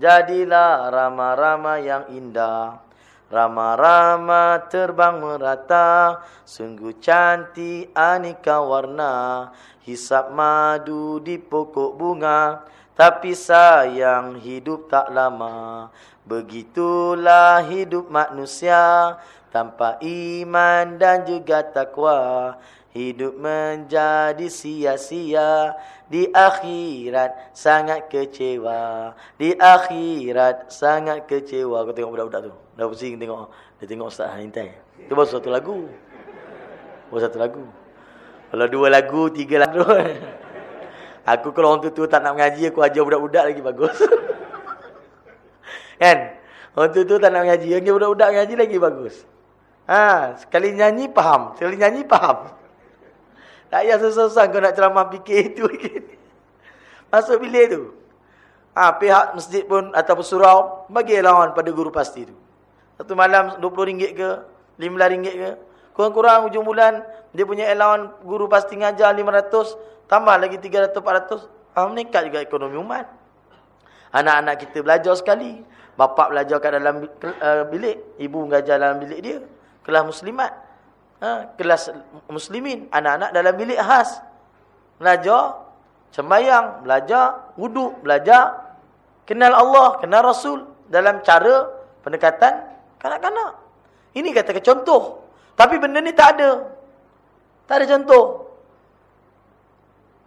jadilah rama-rama yang indah. Rama-rama terbang merata, sungguh cantik aneka warna. Hisap madu di pokok bunga, tapi sayang hidup tak lama. Begitulah hidup manusia tanpa iman dan juga takwa. Hidup menjadi sia-sia di akhirat sangat kecewa. Di akhirat sangat kecewa. Kau tengok budak-budak tu. Dah pusing tengok. Dia tengok Ustaz Hintai. Itu baru satu lagu. Baru satu lagu. Kalau dua lagu, tiga lagu. Aku kalau orang tu tak nak mengaji, aku ajar budak-budak lagi bagus. Kan? Orang tu tak nak mengaji. Budak-budak mengaji lagi bagus. Ha, sekali nyanyi faham. Sekali nyanyi faham. Tak payah susah-susah kau nak ceramah fikir itu. Masuk bilik tu. Ha, pihak masjid pun ataupun surau bagi lawan pada guru pasti tu. Satu malam RM20 ke, RM15 ke. Kurang-kurang hujung bulan dia punya allowance guru pasti ngajar 500, tambah lagi 300 400. Ha, meningkat juga ekonomi umat. Anak-anak kita belajar sekali. Bapa belajar kat dalam uh, bilik, ibu mengajar dalam bilik dia. Kelas muslimat. Ha, kelas muslimin, anak-anak dalam bilik khas. Belajar sembahyang, belajar wuduk, belajar kenal Allah, kenal Rasul dalam cara pendekatan kanak-kanak. Ini katakan contoh. Tapi benda ni tak ada. Tak ada contoh.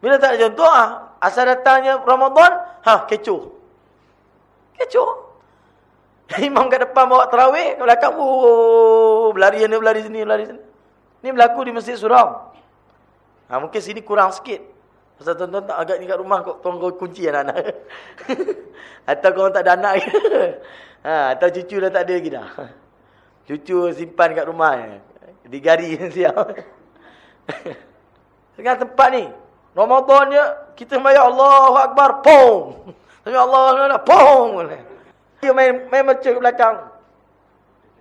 Bila tak ada contoh, ah, asal datangnya Ramadan, ha, kecoh. Kecoh. Imam kat depan bawa terawih, kat belakang, oh, berlari ni, berlari sini, berlari sini. Ini berlaku di Masjid Surau. Ha, mungkin sini kurang sikit. Pasal tuan-tuan tak agak ni kat rumah, kau tuan kau kunci anak-anak. atau kau tak ada anak ke. Ha, atau cucu dah tak ada lagi dah. Cucu simpan kat rumah. Di gari siap. Sekarang tempat ni. Ramadan dia, kita bayar Allahu Akbar, pom. Tapi Allah Allah, pom. Dia main main macam belakang.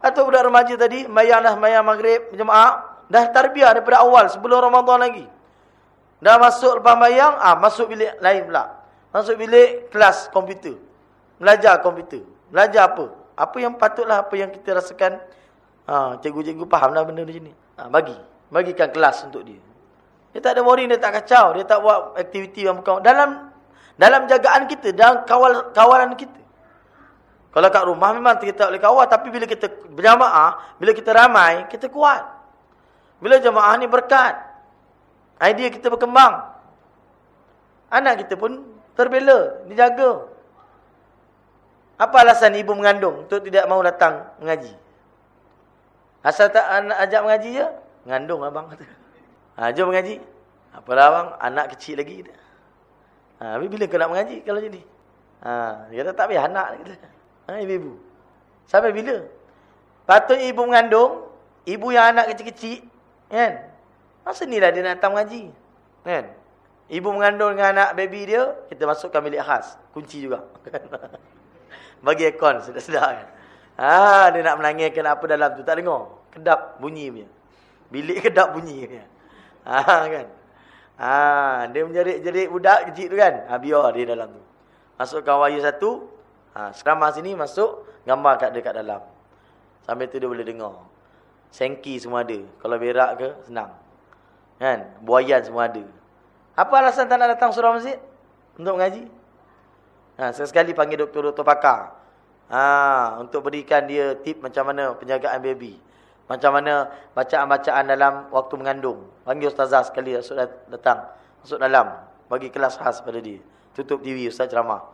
Atau budak remaja tadi, mayang dah mayang maghrib, jemaah. Dah tarbiyah daripada awal, sebelum Ramadan lagi. Dah masuk lepas mayang, ah masuk bilik lain pula. Masuk bilik kelas komputer. Belajar komputer. Belajar apa? Apa yang patutlah, apa yang kita rasakan. Ha, cikgu-cikgu fahamlah benda macam ni. Ha, bagi. Bagikan kelas untuk dia. Dia tak ada worry, dia tak kacau. Dia tak buat aktiviti yang bukan. Dalam dalam jagaan kita, dalam kawal kawalan kita. Kalau kat rumah memang kita tak boleh kawal. Tapi bila kita berjamaah, bila kita ramai, kita kuat. Bila jamaah ni berkat. Idea kita berkembang. Anak kita pun terbela, dijaga. Apa alasan ibu mengandung untuk tidak mau datang mengaji? Asal tak anak ajak mengaji je, ngandung abang kata. Ha, jom mengaji. Apalah abang, anak kecil lagi. Ha, bila kau nak mengaji kalau jadi? Ha, dia kata tak payah anak. Kata. Ha, ibu-ibu. Sampai bila? Patut ibu mengandung, ibu yang anak kecil-kecil, kan? Masa ni lah dia nak datang mengaji. Kan? Ibu mengandung dengan anak baby dia, kita masukkan bilik khas. Kunci juga. Bagi aircon, sedap-sedap kan. Ha, dia nak menangis apa dalam tu. Tak dengar. Kedap bunyi punya. Bilik kedap bunyi punya. Ha, kan. Ha, dia menjerit-jerit budak kecil tu kan. Ha, biar dia dalam tu. Masukkan wire satu. Ha, seramah sini masuk. Gambar kat dekat dalam. Sambil tu dia boleh dengar. Sengki semua ada. Kalau berak ke, senang. Kan? Buayan semua ada. Apa alasan tak nak datang surau masjid? Untuk mengaji? Ha, sekali panggil doktor-doktor pakar. Ha, untuk berikan dia tip macam mana penjagaan baby. Macam mana bacaan-bacaan dalam waktu mengandung. Panggil ustazah sekali datang. Masuk dalam. Bagi kelas khas pada dia. Tutup TV ustaz ceramah.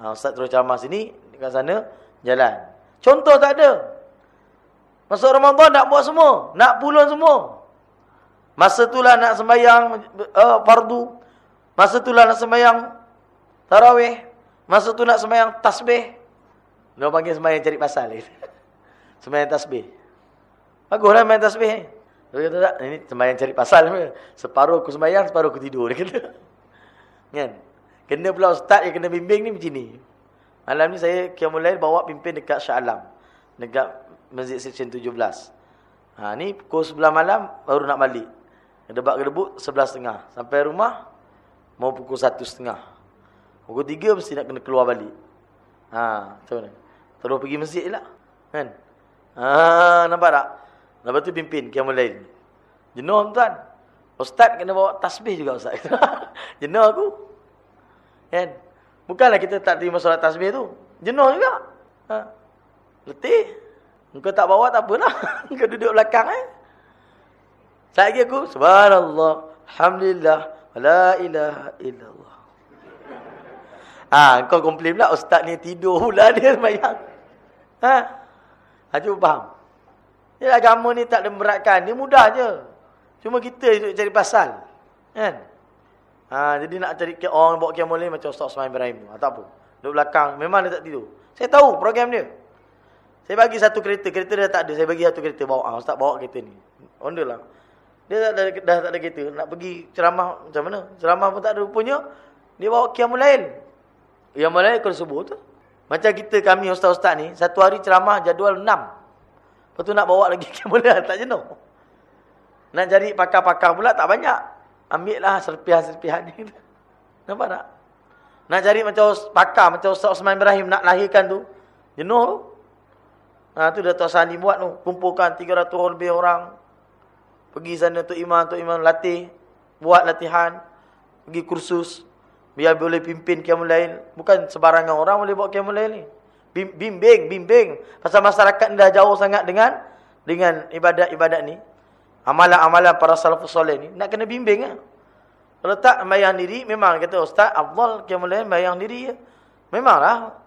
Ha, ustaz terus ceramah sini. Dekat sana. Jalan. Contoh tak ada. Masuk Ramadan nak buat semua. Nak pulun semua. Masa itulah nak sembahyang uh, fardu. Masa itulah nak sembahyang tarawih. Masa tu nak sembahyang tasbih. Dia panggil sembahyang cari pasal. sembahyang tasbih. Baguslah main tasbih. Dia kata tak, ini sembahyang cari pasal. Separuh aku sembahyang, separuh aku tidur. Dia kata. Kan? Kena pula ustaz yang kena bimbing ni macam ni. Malam ni saya kiamulail bawa pimpin dekat Shah Alam. Dekat Masjid Seksyen 17. Ha, ni pukul 11 malam baru nak balik. Kedebak-kedebuk 11.30. Sampai rumah mau pukul 1.30. Pukul 3 mesti nak kena keluar balik. Ha, macam mana? Terus pergi masjid lah. Kan? Ha, nampak tak? Lepas tu pimpin kiamulail. Jenuh tuan. Ustaz kena bawa tasbih juga ustaz. Jenuh aku. Kan? Bukanlah kita tak terima solat tasbih tu. Jenuh juga. Ha. Letih. Engkau tak bawa tak apalah. Engkau duduk belakang eh. Lagi aku. Subhanallah. Alhamdulillah. La ilaha illallah. Ah, ha, kau komplain pula ustaz ni tidur pula dia sembahyang. Ha? Ha, cuba faham. Ya, agama ni tak ada memberatkan. Dia mudah je. Cuma kita duduk cari pasal. Kan? Ha, jadi nak cari orang bawa kiamat macam Ustaz Osman Ibrahim. Ha, tak apa. Duduk belakang. Memang dia tak tidur. Saya tahu program dia. Saya bagi satu kereta. Kereta dia tak ada. Saya bagi satu kereta. Bawa. Ha, Ustaz bawa kereta ni. Honda lah. Dia dah, dah, dah tak ada kereta. Nak pergi ceramah macam mana? Ceramah pun tak ada rupanya. Dia bawa kiamat lain. Kiamat lain kalau subuh tu. Macam kita kami Ustaz-Ustaz ni. Satu hari ceramah jadual enam. Lepas tu nak bawa lagi kiamat lain. Tak jenuh. Nak cari pakar-pakar pula tak banyak. Ambil lah serpihan-serpihan ni. Nampak tak? Nak cari macam pakar, macam Ustaz Osman Ibrahim nak lahirkan tu. Jenuh tu. Ha, tu Dato' Sani buat tu. Kumpulkan 300 lebih orang. Pergi sana tu imam, tu imam latih. Buat latihan. Pergi kursus. Biar boleh pimpin kiamul lain. Bukan sebarangan orang boleh buat kiamul lain ni. Bimbing, bimbing. Pasal masyarakat ni dah jauh sangat dengan dengan ibadat-ibadat ni. Amalan-amalan para salafus soleh ni nak kena bimbing kan. Kalau tak mayang diri memang kata ustaz afdal kemuliaan mayang diri ya. Memanglah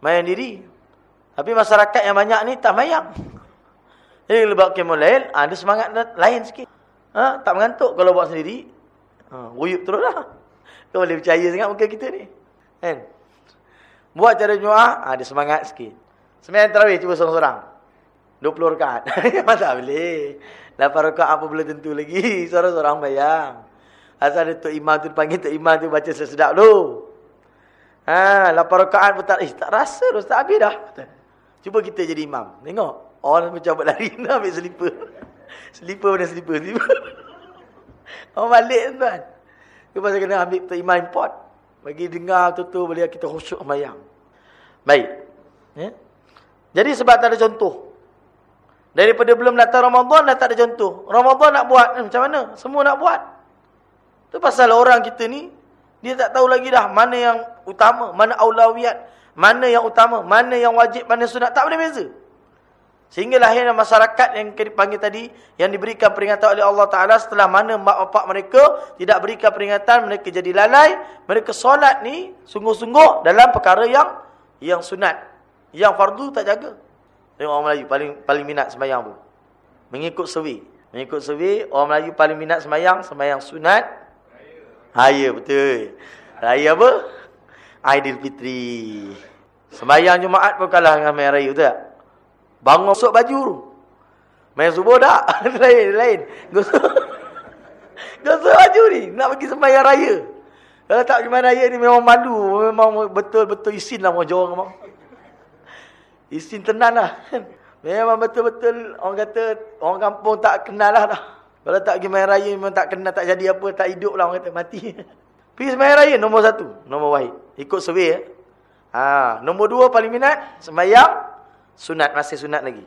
mayang diri. Tapi masyarakat yang banyak ni tak mayang. Jadi lebak kemuliaan ada semangat lain sikit. Ha, tak mengantuk kalau buat sendiri. Ha, wuyuk teruslah. Kau boleh percaya sangat muka kita ni. Kan? Buat cara Jumaat ada semangat sikit. Sembahyang tarawih cuba seorang-seorang. 20 rakaat. Masa boleh. Lapan rakaat apa boleh tentu lagi. Seorang-seorang bayang. Asal ada Tok Imam tu panggil Tok Imam tu baca sesedap dulu. Ha, lapan rakaat pun tak, eh, tak rasa dah. Tak habis dah. Cuba kita jadi imam. Tengok. Orang macam buat lari. Nak ambil selipar. selipar mana selipar? Orang balik tuan. Pasal kena ambil Imam import. Bagi dengar tu tu boleh kita khusyuk bayang. Baik. Ya? Jadi sebab tak ada contoh. Daripada belum datang Ramadan dah tak ada contoh. Ramadan nak buat eh, macam mana? Semua nak buat. Itu pasal orang kita ni dia tak tahu lagi dah mana yang utama, mana aulawiyat, mana yang utama, mana yang wajib, mana sunat, tak boleh beza. Sehingga lahirnya masyarakat yang dipanggil tadi yang diberikan peringatan oleh Allah Taala setelah mana mak bapak mereka tidak berikan peringatan, mereka jadi lalai, mereka solat ni sungguh-sungguh dalam perkara yang yang sunat. Yang fardu tak jaga. Tengok orang Melayu paling paling minat sembahyang tu. Mengikut sewi. Mengikut sewi, orang Melayu paling minat sembahyang, sembahyang sunat. Raya betul. Raya apa? Aidilfitri. Sembahyang Jumaat pun kalah dengan main raya betul tak? Bangun masuk baju tu. Main subuh tak? lain, lain. Gosok. Gosok baju ni. Nak pergi sembahyang raya. Kalau tak pergi raya ni memang malu. Memang betul-betul isin lah orang Jawa memang. Isin tenan lah. Memang betul-betul orang kata orang kampung tak kenal lah dah. Kalau tak pergi main raya memang tak kenal, tak jadi apa, tak hidup lah orang kata, mati. Pergi main raya nombor satu, nombor wahid. Ikut survey ya. Ha, nombor dua paling minat, sembahyang, sunat, masih sunat lagi.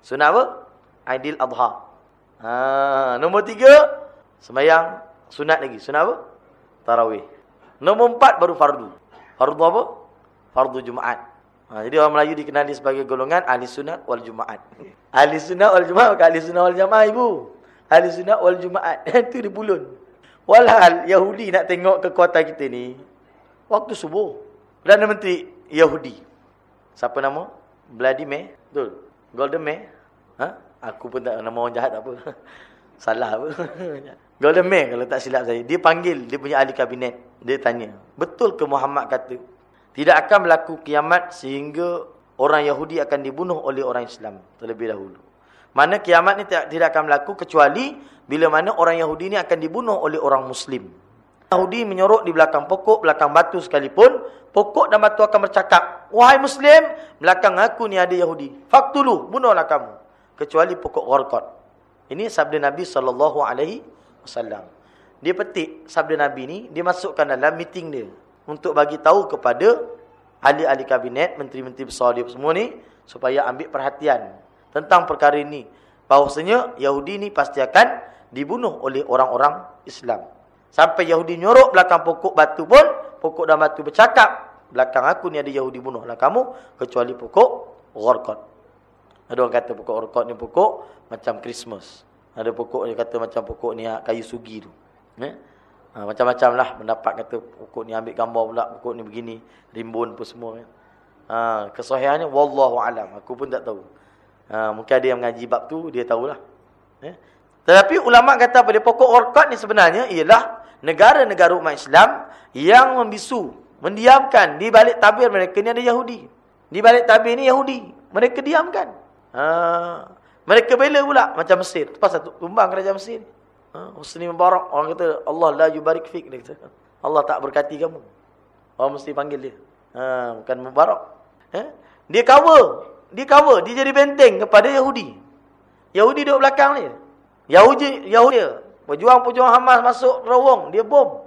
Sunat apa? Aidil Adha. Ha, nombor tiga, sembahyang, sunat lagi. Sunat apa? Tarawih. Nombor empat baru fardu. Fardu apa? Fardu Jumaat. Ha, jadi orang Melayu dikenali sebagai golongan ahli sunat wal jumaat. Ahli sunat wal jumaat bukan ahli sunat wal jamaah ibu. Ahli sunat wal jumaat. Itu di bulun. Walhal Yahudi nak tengok kekuatan kita ni. Waktu subuh. Perdana Menteri Yahudi. Siapa nama? Vladimir. Betul. Golden May. Ha? Aku pun tak nama orang jahat tak apa. Salah apa? Golden May kalau tak silap saya. Dia panggil dia punya ahli kabinet. Dia tanya, betul ke Muhammad kata, tidak akan berlaku kiamat sehingga orang Yahudi akan dibunuh oleh orang Islam terlebih dahulu. Mana kiamat ni tidak akan berlaku kecuali bila mana orang Yahudi ni akan dibunuh oleh orang Muslim. Yahudi menyorok di belakang pokok, belakang batu sekalipun, pokok dan batu akan bercakap, Wahai Muslim, belakang aku ni ada Yahudi. Faktulu, bunuhlah kamu. Kecuali pokok Gharqad. Ini sabda Nabi SAW. Dia petik sabda Nabi ni, dia masukkan dalam meeting dia. Untuk bagi tahu kepada ahli-ahli kabinet, menteri-menteri besar dia semua ni, supaya ambil perhatian tentang perkara ini. Bahawasanya Yahudi ni pasti akan dibunuh oleh orang-orang Islam. Sampai Yahudi nyorok belakang pokok batu pun, pokok dan batu bercakap. Belakang aku ni ada Yahudi bunuhlah kamu, kecuali pokok Gharqad. Ada orang kata pokok Gharqad ni pokok macam Christmas. Ada pokok ni kata macam pokok ni kayu sugi tu. Ha, macam-macam lah pendapat kata pokok ni ambil gambar pula, pokok ni begini, rimbun pun semua. Kan? Ha, kesahihannya, Wallahu alam. Aku pun tak tahu. Ha, mungkin ada yang mengaji bab tu, dia tahulah. Eh? Tetapi ulama kata pada pokok orkot ni sebenarnya ialah negara-negara umat Islam yang membisu, mendiamkan di balik tabir mereka ni ada Yahudi. Di balik tabir ni Yahudi. Mereka diamkan. Ha, mereka bela pula macam Mesir. Pasal tumbang kerajaan Mesir. Ha, Husni Mubarak. Orang kata, Allah la yubarik fik. Dia kata. Allah tak berkati kamu. Orang mesti panggil dia. Ha, bukan Mubarak. Ha? Dia cover. Dia cover. Dia jadi benteng kepada Yahudi. Yahudi duduk belakang dia. Yahudi, Yahudi Pejuang-pejuang Hamas masuk rawong. Dia bom.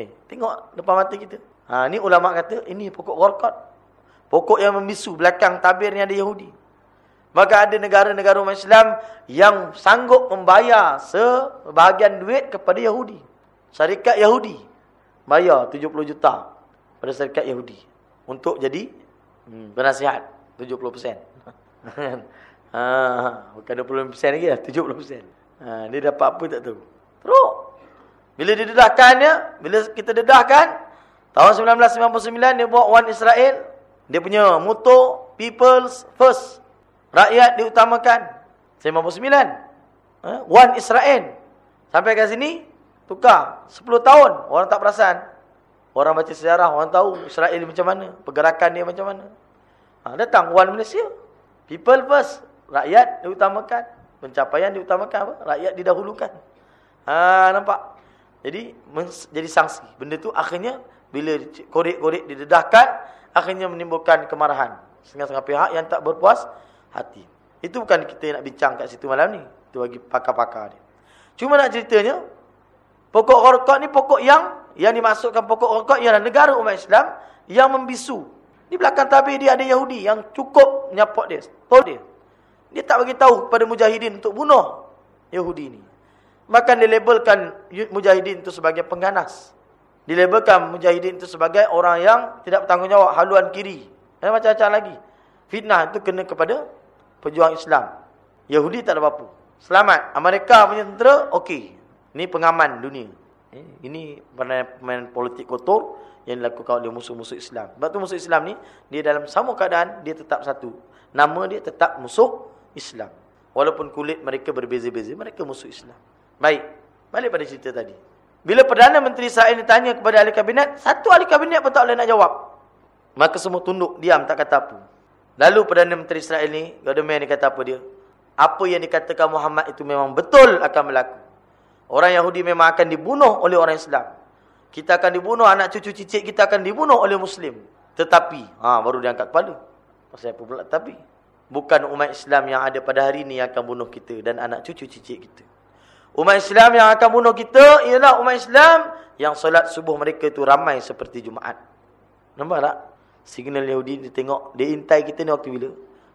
Eh, tengok depan mata kita. Ha, ni ulama kata, ini pokok warkat. Pokok yang membisu belakang tabir ni ada Yahudi. Maka ada negara-negara umat Islam yang sanggup membayar sebahagian duit kepada Yahudi. Syarikat Yahudi. Bayar 70 juta pada syarikat Yahudi. Untuk jadi hmm, penasihat. 70%. ha, bukan 20% lagi lah. 70%. Ha, dia dapat apa tak tahu. Teruk. Bila didedahkannya, bila kita dedahkan, tahun 1999 dia buat One Israel. Dia punya motor, People's First. Rakyat diutamakan. 59. Ha? One Israel. Sampai ke sini, tukar. 10 tahun, orang tak perasan. Orang baca sejarah, orang tahu Israel macam mana. Pergerakan dia macam mana. Ha, datang One Malaysia. People first. Rakyat diutamakan. Pencapaian diutamakan apa? Rakyat didahulukan. Ha, nampak? Jadi, jadi sanksi. Benda tu akhirnya, bila korek-korek didedahkan, akhirnya menimbulkan kemarahan. Setengah-setengah pihak yang tak berpuas, hati. Itu bukan kita nak bincang kat situ malam ni. Itu bagi pakar-pakar dia. Cuma nak ceritanya, pokok rokok ni pokok yang, yang dimasukkan pokok rokok ialah negara umat Islam yang membisu. Di belakang tabir dia ada Yahudi yang cukup nyapok dia. Tahu dia. Dia tak bagi tahu kepada mujahidin untuk bunuh Yahudi ni. Maka dilabelkan mujahidin itu sebagai pengganas. Dilabelkan mujahidin itu sebagai orang yang tidak bertanggungjawab haluan kiri. Dan macam-macam lagi. Fitnah itu kena kepada pejuang Islam. Yahudi tak ada apa-apa. Selamat. Amerika punya tentera, okey. Ini pengaman dunia. Eh, ini pemain politik kotor yang dilakukan oleh musuh-musuh Islam. Sebab tu musuh Islam ni, dia dalam sama keadaan, dia tetap satu. Nama dia tetap musuh Islam. Walaupun kulit mereka berbeza-beza, mereka musuh Islam. Baik. Balik pada cerita tadi. Bila Perdana Menteri Israel ditanya kepada ahli kabinet, satu ahli kabinet pun tak boleh nak jawab. Maka semua tunduk, diam, tak kata apa. Lalu Perdana Menteri Israel ni, Gordon ni kata apa dia? Apa yang dikatakan Muhammad itu memang betul akan berlaku. Orang Yahudi memang akan dibunuh oleh orang Islam. Kita akan dibunuh, anak cucu cicit kita akan dibunuh oleh Muslim. Tetapi, ha, baru dia angkat kepala. Pasal apa pula tapi? Bukan umat Islam yang ada pada hari ini yang akan bunuh kita dan anak cucu cicit kita. Umat Islam yang akan bunuh kita ialah umat Islam yang solat subuh mereka itu ramai seperti Jumaat. Nampak tak? Signal Yahudi dia tengok, dia intai kita ni waktu bila?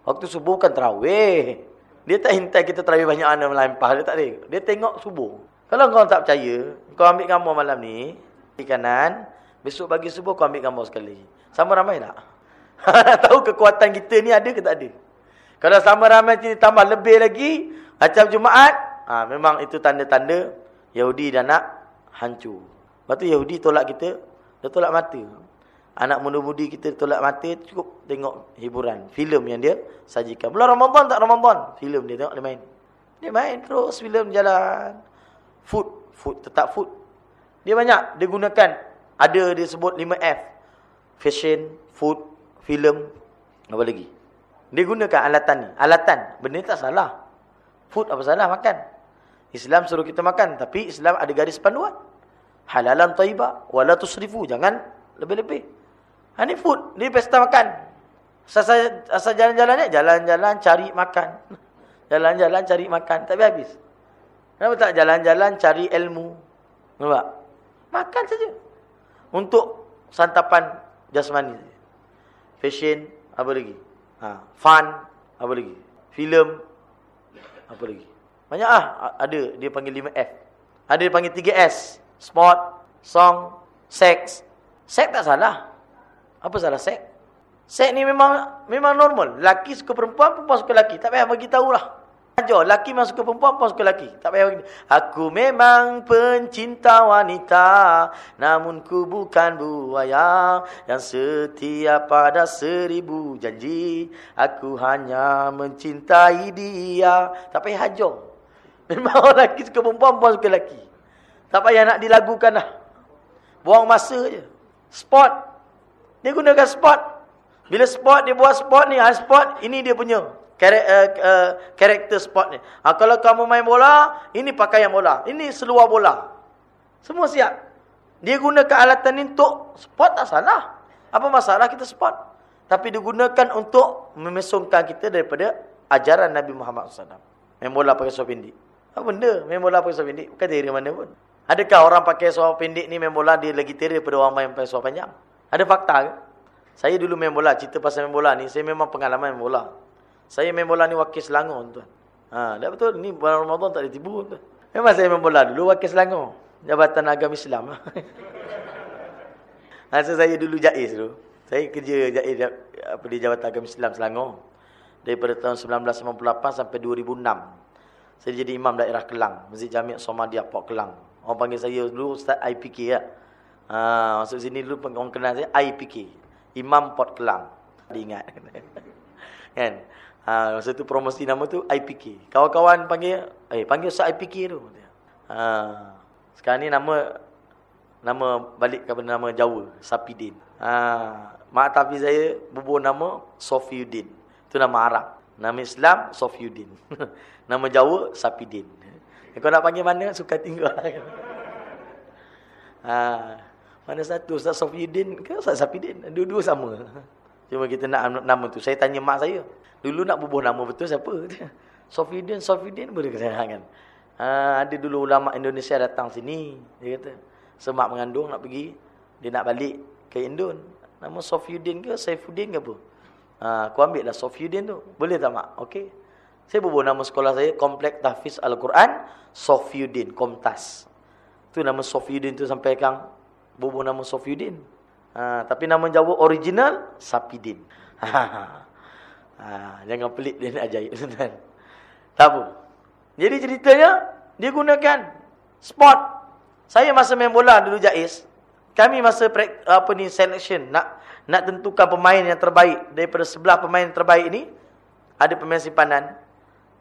Waktu subuh kan terawih. Dia tak intai kita terawih banyak anak melampah. Dia tak ada. Dia tengok subuh. Kalau kau tak percaya, kau ambil gambar malam ni, di kanan, besok pagi subuh kau ambil gambar sekali. Sama ramai tak? Tahu kekuatan kita ni ada ke tak ada? Kalau sama ramai ni tambah lebih lagi, macam Jumaat, ha, memang itu tanda-tanda Yahudi dah nak hancur. Lepas tu Yahudi tolak kita, dia tolak mata. Anak muda-mudi kita tolak mata cukup tengok hiburan. Filem yang dia sajikan. Bulan Ramadan tak Ramadan. Filem dia tengok dia main. Dia main terus filem jalan. Food, food tetap food. Dia banyak dia gunakan ada dia sebut 5F. Fashion, food, filem, apa lagi? Dia gunakan alatan ni. Alatan, benda tak salah. Food apa salah makan. Islam suruh kita makan tapi Islam ada garis panduan. Halalan thayyibah wala tusrifu, jangan lebih-lebih. Ha ni food, ni pesta makan. Asal, jalan-jalan jalan-jalan cari makan. Jalan-jalan cari makan. Tapi habis. Kenapa tak jalan-jalan cari ilmu? Nampak? Makan saja. Untuk santapan jasmani. Fashion, apa lagi? Ha, fun, apa lagi? Filem, apa lagi? Banyak ah Ada, dia panggil 5F. Ada dia panggil 3S. Sport, song, sex. Sex tak salah. Apa salah sex? Seks ni memang memang normal. Laki suka perempuan, perempuan suka laki. Tak payah bagi tahulah. Ajar, laki memang suka perempuan, perempuan suka laki. Tak payah. Aku memang pencinta wanita, namun ku bukan buaya yang setia pada seribu janji. Aku hanya mencintai dia. Tak payah ajar. Memang laki suka perempuan, perempuan suka laki. Tak payah nak dilagukan lah. Buang masa je. Sport. Dia gunakan sport. Bila sport dia buat sport ni, ha, sport ini dia punya karakter uh, uh, sport ni. Ha, kalau kamu main bola, ini pakaian bola. Ini seluar bola. Semua siap. Dia gunakan alatan ni untuk sport tak salah. Apa masalah kita sport? Tapi digunakan untuk memesongkan kita daripada ajaran Nabi Muhammad SAW. Main bola pakai seluar pendek. Apa benda main bola pakai seluar pendek? Bukan dari mana pun. Adakah orang pakai seluar pendek ni main bola dia lagi teri daripada orang main pakai seluar panjang? Ada fakta ke? Saya dulu main bola, cerita pasal main bola ni, saya memang pengalaman main bola. Saya main bola ni wakil Selangor tuan. Ha, dah betul ni bulan Ramadan tak ditipu tuan. Memang saya main bola dulu wakil Selangor, Jabatan Agama Islam. Masa saya dulu jais tu. Saya kerja jais apa di Jabatan Agama Islam Selangor daripada tahun 1998 sampai 2006. Saya jadi imam daerah Kelang, Masjid Jami' Somadia Port Kelang. Orang panggil saya dulu Ustaz IPK ya. Ha, masuk sini dulu orang kenal saya IPK. Imam Port Kelang. Diingat. kan? Ha, masa tu promosi nama tu IPK. Kawan-kawan panggil, eh panggil Ustaz IPK tu. Ha, sekarang ni nama nama balik kepada nama Jawa, Sapidin. Ha, mak tapi saya bubur nama Sofiuddin. Itu nama Arab. Nama Islam Sofiuddin. nama Jawa Sapidin. Kau nak panggil mana suka tinggal. ha, mana satu Ustaz Sofiyuddin ke Ustaz Safidin? Dua-dua sama. Cuma kita nak nama tu. Saya tanya mak saya. Dulu nak bubuh nama betul siapa? Sofiyuddin, Sofiyuddin boleh kata kan. Ha, ada dulu ulama Indonesia datang sini. Dia kata, semak mengandung nak pergi. Dia nak balik ke Indon. Nama Sofiyuddin ke Saifuddin ke apa? Ha, aku ambil lah Sofiyuddin tu. Boleh tak mak? Okey. Saya bubuh nama sekolah saya. Komplek Tahfiz Al-Quran. Sofiyuddin. Komtas. Tu nama Sofiyuddin tu sampai kang bubuh nama Sofiuddin. Ha, tapi nama Jawa original Sapidin. Ha, jangan pelik dia nak ajaib tuan. Tak apa. Jadi ceritanya dia gunakan spot. Saya masa main bola dulu Jais, kami masa apa ni selection nak nak tentukan pemain yang terbaik daripada sebelah pemain yang terbaik ini ada pemain simpanan.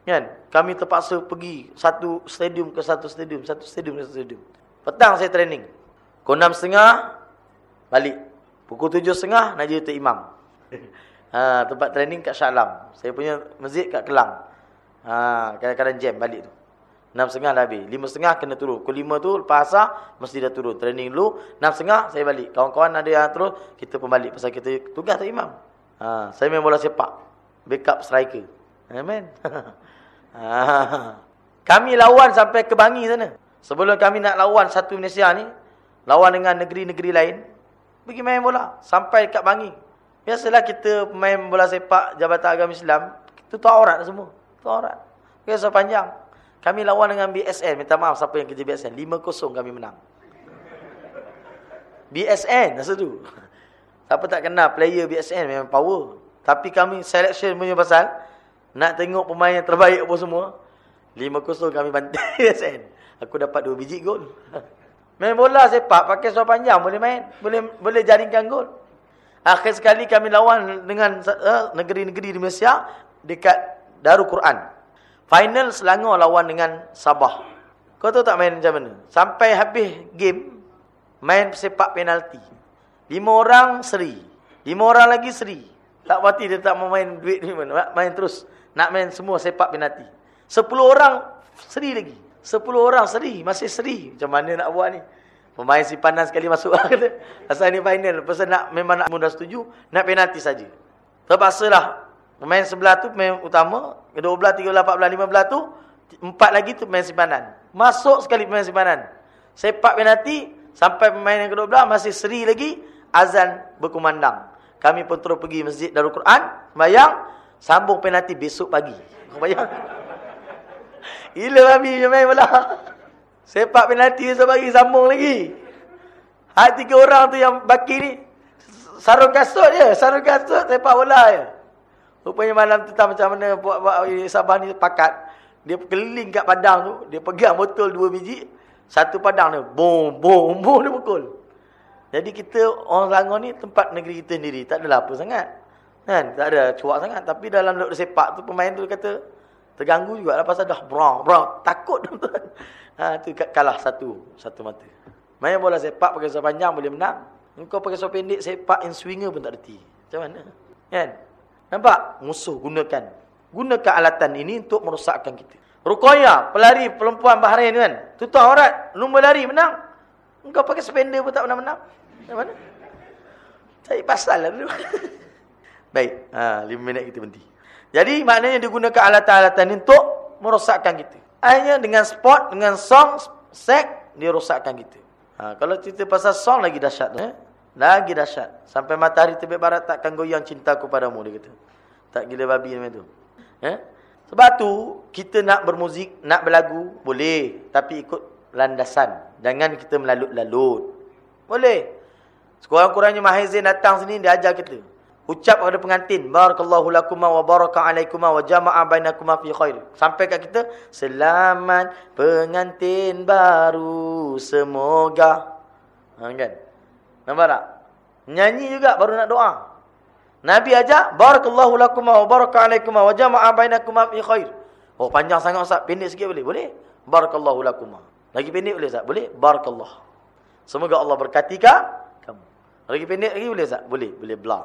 Kan? Kami terpaksa pergi satu stadium ke satu stadium, satu stadium ke satu stadium. Petang saya training. Pukul balik. Pukul tujuh setengah, nak jadi imam. ha, tempat training kat Syaklam. Saya punya masjid kat Kelang. Ha, kadang-kadang jam balik tu. Enam setengah dah habis. Lima setengah kena turun. Pukul lima tu lepas asar, mesti dah turun. Training dulu. Enam setengah, saya balik. Kawan-kawan ada yang terus, kita pun balik. Pasal kita tugas tak imam. Ha, saya main bola sepak. Backup striker. Amen. ha, kami lawan sampai ke Bangi sana. Sebelum kami nak lawan satu Malaysia ni, lawan dengan negeri-negeri lain, pergi main bola sampai kat Bangi. Biasalah kita main bola sepak Jabatan Agama Islam, tahu aurat semua. Tahu aurat. Biasa panjang. Kami lawan dengan BSN, minta maaf siapa yang kerja BSN, 5-0 kami menang. BSN masa tu. Siapa tak kenal player BSN memang power. Tapi kami selection punya pasal nak tengok pemain yang terbaik apa semua. 5-0 kami bantai BSN. Aku dapat 2 biji gol. Main bola sepak pakai seluar panjang boleh main. Boleh boleh jaringkan gol. Akhir sekali kami lawan dengan eh, negeri-negeri uh, di Malaysia dekat Darul Quran. Final Selangor lawan dengan Sabah. Kau tahu tak main macam mana? Sampai habis game, main sepak penalti. Lima orang seri. Lima orang lagi seri. Tak berarti dia tak mau main duit ni mana. Main terus. Nak main semua sepak penalti. Sepuluh orang seri lagi. Sepuluh orang seri. Masih seri. Macam mana nak buat ni? Pemain simpanan sekali masuk. Asal ni final. Pasal nak, memang nak mudah setuju. Nak penalti saja. Terpaksalah. Pemain sebelah tu pemain utama. Kedua belah, tiga belah, empat belah, lima belah tu. Empat lagi tu pemain simpanan. Masuk sekali pemain simpanan. Sepak penalti. Sampai pemain yang kedua belah masih seri lagi. Azan berkumandang. Kami pun terus pergi masjid Darul Quran. Bayang. Sambung penalti besok pagi. Bayang. Gila babi je main bola. Sepak penalti besok pagi. Sambung lagi. Hai tiga orang tu yang baki ni. Sarung kasut je. Sarung kasut sepak bola je. Rupanya malam tu tak macam mana buat-buat Sabah ni pakat. Dia keliling kat padang tu. Dia pegang botol dua biji. Satu padang tu. Boom, boom, boom dia pukul. Jadi kita orang Selangor ni tempat negeri kita sendiri. Tak adalah apa sangat. Kan? Tak ada cuak sangat. Tapi dalam duduk sepak tu pemain tu kata. Terganggu juga lah pasal dah brang, brang. Takut. ha, tu kalah satu. Satu mata. Main bola sepak pakai sepak panjang boleh menang. Engkau pakai sepak pendek sepak in swinger pun tak reti. Macam mana? Kan? Nampak? Musuh gunakan. Gunakan alatan ini untuk merosakkan kita. Rukoya, pelari perempuan Bahrain kan. Tutup aurat, lumba lari menang. Engkau pakai spender pun tak pernah menang. Macam mana? Cari pasal lah dulu. Baik, ha, lima minit kita berhenti. Jadi maknanya digunakan alatan-alatan ini untuk merosakkan kita. Hanya dengan sport, dengan song, sek, dia rosakkan kita. Ha, kalau cerita pasal song lagi dahsyat. Eh? Lagi dahsyat. Sampai matahari terbit barat takkan goyang cintaku padamu. Dia kata. Tak gila babi macam tu. Eh? Sebab tu, kita nak bermuzik, nak berlagu, boleh. Tapi ikut landasan. Jangan kita melalut-lalut. Boleh. Sekurang-kurangnya Mahizin datang sini, dia ajar kita. Ucap kepada pengantin. Barakallahu lakuma wa baraka alaikuma wa jama'a bainakuma fi khair. Sampai kat kita. Selamat pengantin baru. Semoga. Ha, kan? Nampak tak? Nyanyi juga baru nak doa. Nabi ajar, barakallahu lakum wa baraka alaikum wa jama'a bainakum fi khair. Oh panjang sangat Ustaz, pendek sikit boleh? Boleh. Barakallahu lakum. Lagi pendek boleh Ustaz? Boleh. Barakallah. Semoga Allah berkati kamu. Lagi pendek lagi boleh Ustaz? Boleh. Boleh bla.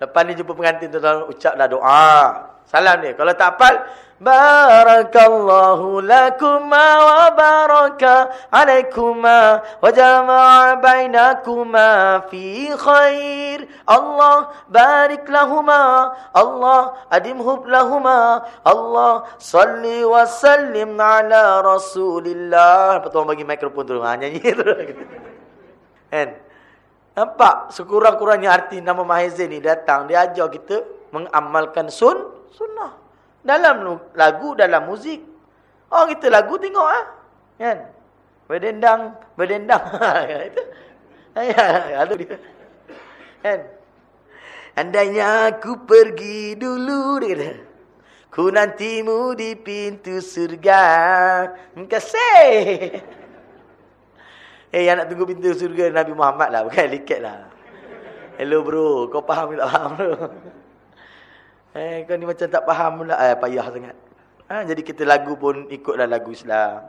Lepas ni jumpa pengantin tu ucaplah doa. Salam ni. Kalau tak hafal, Barakallahu lakuma wa baraka alaikuma wa jama'a bainakuma fi khair. Allah barik lahuma. Allah adimhub lahuma. Allah salli wa sallim ala rasulillah. Lepas tu orang bagi mikrofon tu. Ha, nyanyi tu. Kan? Nampak? Sekurang-kurangnya arti nama Mahizin ni datang. Dia ajar kita mengamalkan sun, sunnah. Dalam lagu, dalam muzik. Oh kita lagu tengok ah. Kan? Berdendang, berdendang. Itu. Ya, lalu dia. Kan? Andainya aku pergi dulu dia kata. Ku nantimu di pintu surga. Kasih. Eh, yang nak tunggu pintu surga Nabi Muhammad lah. Bukan liket lah. Hello bro. Kau faham tak faham bro? Eh, kau ni macam tak faham pula. Eh, payah sangat. Ha, jadi kita lagu pun ikutlah lagu Islam.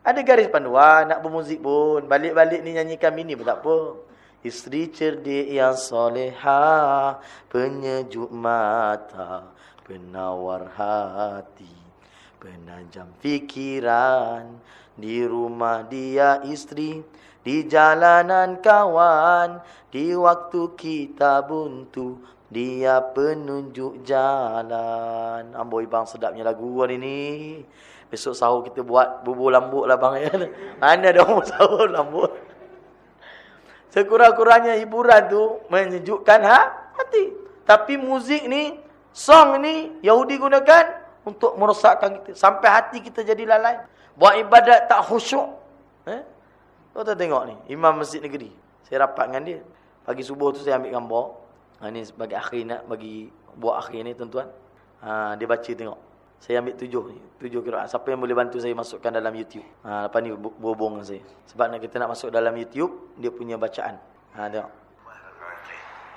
Ada garis panduan, nak bermuzik pun. Balik-balik ni nyanyikan mini pun tak apa. Isteri cerdik yang soleha, penyejuk mata, penawar hati, penajam fikiran. Di rumah dia isteri, di jalanan kawan, di waktu kita buntu, dia penunjuk jalan. Amboi bang sedapnya lagu hari ni. Besok sahur kita buat bubur lambuk lah bang. Ya. Mana ada orang sahur lambuk. Sekurang-kurangnya hiburan tu menyejukkan ha? hati. Tapi muzik ni, song ni Yahudi gunakan untuk merosakkan kita. Sampai hati kita jadi lalai. Buat ibadat tak khusyuk. Eh? Kau tengok ni, imam masjid negeri. Saya rapat dengan dia. Pagi subuh tu saya ambil gambar. Ha, ni sebagai akhir nak bagi buat akhir ni tuan-tuan. Ha, dia baca tengok. Saya ambil tujuh ni. Tujuh kira. Siapa yang boleh bantu saya masukkan dalam YouTube. Ha, lepas ni berhubung dengan saya. Sebab kita nak masuk dalam YouTube, dia punya bacaan. Ha, tengok.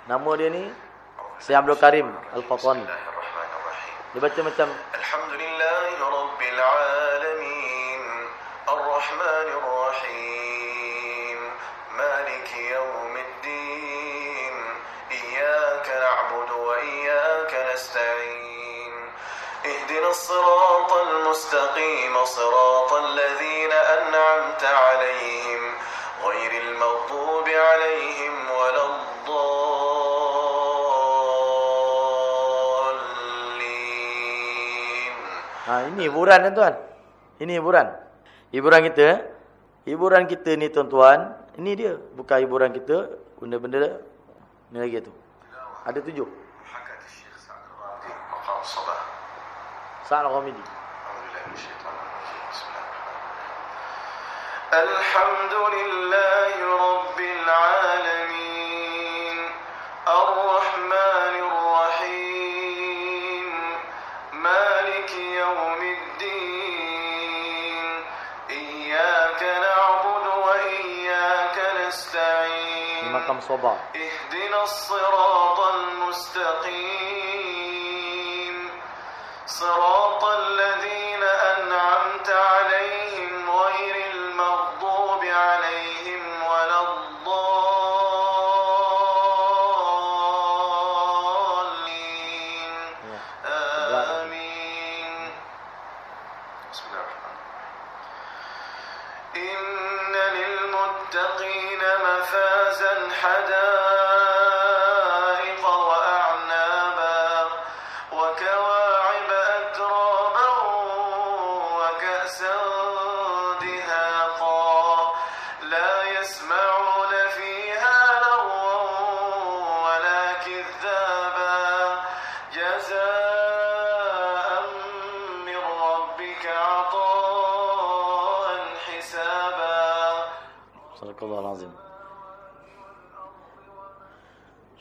Nama dia ni, Syekh Abdul Karim Al-Fatani. Dia baca macam Alhamdulillahirabbil الرحمن الرحيم. مالك يوم الدين. إياك نعبد وإياك نستعين. اهدنا الصراط المستقيم صراط الذين أنعمت عليهم غير المغضوب عليهم ولا الضالين. آه إني بوران أنتوان إني بوران Hiburan kita. Hiburan kita ni tuan-tuan. Ini dia. Bukan hiburan kita. Benda-benda. Ini lagi tu. Ada tujuh. Sa'al Ghamidi. Alhamdulillahi Rabbil Alamin. كم صبا اهدنا الصراط المستقيم. صراط الذين أنعمت عليهم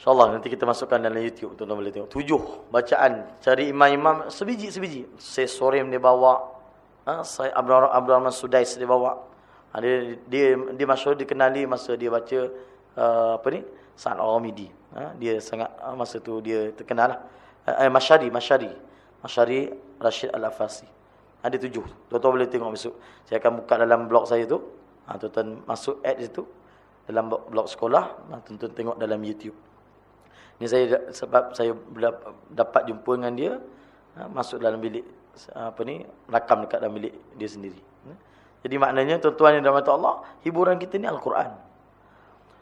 InsyaAllah nanti kita masukkan dalam YouTube tuan-tuan boleh tengok. Tujuh bacaan cari imam-imam sebiji-sebiji. Saya Sorim dia bawa. Ha? Saya Abdul Rahman Sudais dia bawa. Ha, dia, dia, dia masyarakat dikenali masa dia baca uh, apa ni? Sa'ad Al-Ghamidi. Ha? Dia sangat uh, masa tu dia terkenal lah. Uh, eh, Masyari, Masyari. Masyari Rashid Al-Afasi. Ada tujuh. Tuan-tuan boleh tengok besok. Saya akan buka dalam blog saya tu. Ha, tuan-tuan masuk add situ. Dalam blog sekolah. Ha, tuan-tuan tengok dalam YouTube. Ini saya sebab saya dapat jumpa dengan dia ha, masuk dalam bilik apa ni rakam dekat dalam bilik dia sendiri. Ha. Jadi maknanya tuan-tuan yang dirahmati Allah, hiburan kita ni Al-Quran.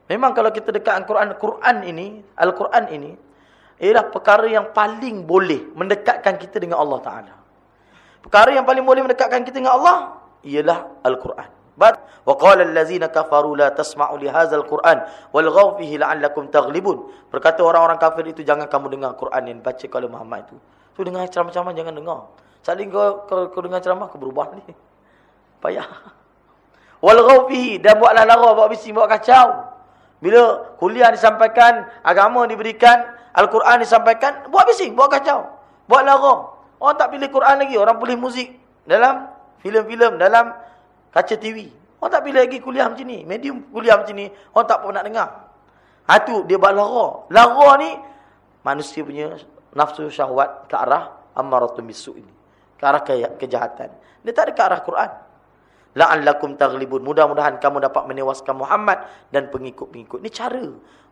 Memang kalau kita dekat Al-Quran, Quran ini, Al-Quran ini ialah perkara yang paling boleh mendekatkan kita dengan Allah Taala. Perkara yang paling boleh mendekatkan kita dengan Allah ialah Al-Quran. Wa qala allazina kafaru la tasma'u li hadzal Qur'an walghaw fihi la'allakum taghlibun. Berkata orang-orang kafir itu jangan kamu dengar Quran yang baca oleh Muhammad itu. Tu dengar ceramah-ceramah jangan dengar. Kau, kau, kau dengar ceramah kau berubah ni. Payah. Walghaw fihi dan buatlah lara, buat bising, buat kacau. Bila kuliah disampaikan, agama diberikan, Al-Quran disampaikan, buat bising, buat kacau. Buat lara. Orang tak pilih Quran lagi, orang pilih muzik dalam filem-filem, dalam kaca TV. Orang tak pilih lagi kuliah macam ni. Medium kuliah macam ni, orang tak pernah nak dengar. Ha tu dia buat lara. Lara ni manusia punya nafsu syahwat ke arah ammaratun bisu ini. Ke arah ke kejahatan. Dia tak ada ke arah Quran. La'allakum taghlibun. Mudah-mudahan kamu dapat menewaskan Muhammad dan pengikut-pengikut. Ini cara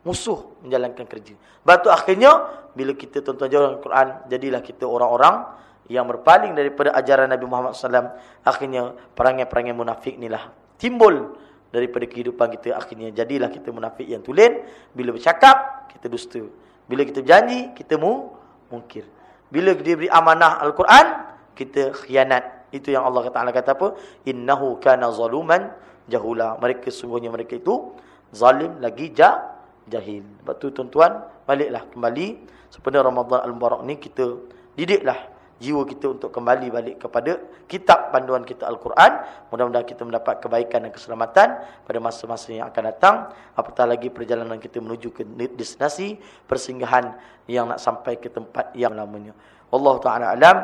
musuh menjalankan kerja. Batu akhirnya bila kita tuan-tuan jauh Quran, jadilah kita orang-orang yang berpaling daripada ajaran Nabi Muhammad SAW, akhirnya perangai-perangai munafik inilah timbul daripada kehidupan kita. Akhirnya jadilah kita munafik yang tulen. Bila bercakap, kita dusta. Bila kita berjanji, kita mu mungkir. Bila diberi amanah Al-Quran, kita khianat. Itu yang Allah Taala kata apa? Innahu kana zaluman jahula. Mereka sungguhnya mereka itu zalim lagi jah, jahil. Tu tuan-tuan, baliklah kembali. Sebenarnya Ramadan Al-Mubarak ni kita didiklah jiwa kita untuk kembali balik kepada kitab panduan kita Al-Quran. Mudah-mudahan kita mendapat kebaikan dan keselamatan pada masa-masa yang akan datang. Apatah lagi perjalanan kita menuju ke destinasi persinggahan yang nak sampai ke tempat yang lamanya. Allah Ta'ala alam.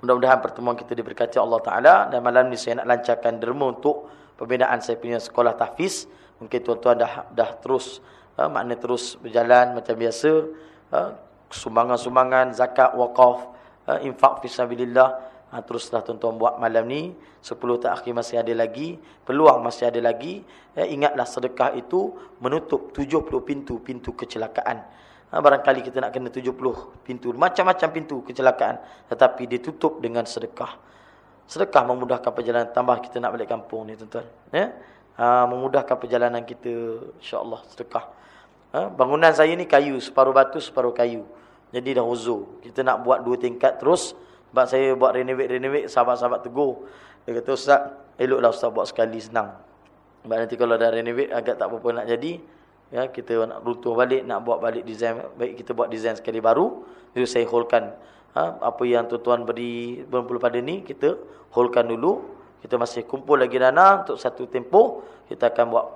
Mudah-mudahan pertemuan kita diberkati Allah Ta'ala. Dan malam ni saya nak lancarkan derma untuk pembinaan saya punya sekolah tahfiz. Mungkin tuan-tuan dah, dah terus, uh, makna terus berjalan macam biasa. Uh, sumbangan-sumbangan, zakat, wakaf, uh, infak fisabilillah. Ha, teruslah tuan-tuan buat malam ni. 10 terakhir masih ada lagi. Peluang masih ada lagi. Ya, ingatlah sedekah itu menutup 70 pintu-pintu kecelakaan. Ha, barangkali kita nak kena 70 pintu. Macam-macam pintu kecelakaan. Tetapi ditutup dengan sedekah. Sedekah memudahkan perjalanan. Tambah kita nak balik kampung ni tuan-tuan. Ya? Ha, memudahkan perjalanan kita. InsyaAllah sedekah. Ha, bangunan saya ni kayu. Separuh batu, separuh kayu. Jadi dah uzur. Kita nak buat dua tingkat terus. Sebab saya buat renovate-renovate, sahabat-sahabat tegur. Dia kata, Ustaz, eloklah Ustaz buat sekali senang. Sebab nanti kalau dah renovate, agak tak apa-apa nak jadi. Ya, kita nak runtuh balik, nak buat balik design. Baik kita buat design sekali baru. Jadi saya holkan ha, apa yang tuan-tuan beri berpuluh pada ni, kita holkan dulu. Kita masih kumpul lagi dana untuk satu tempoh. Kita akan buat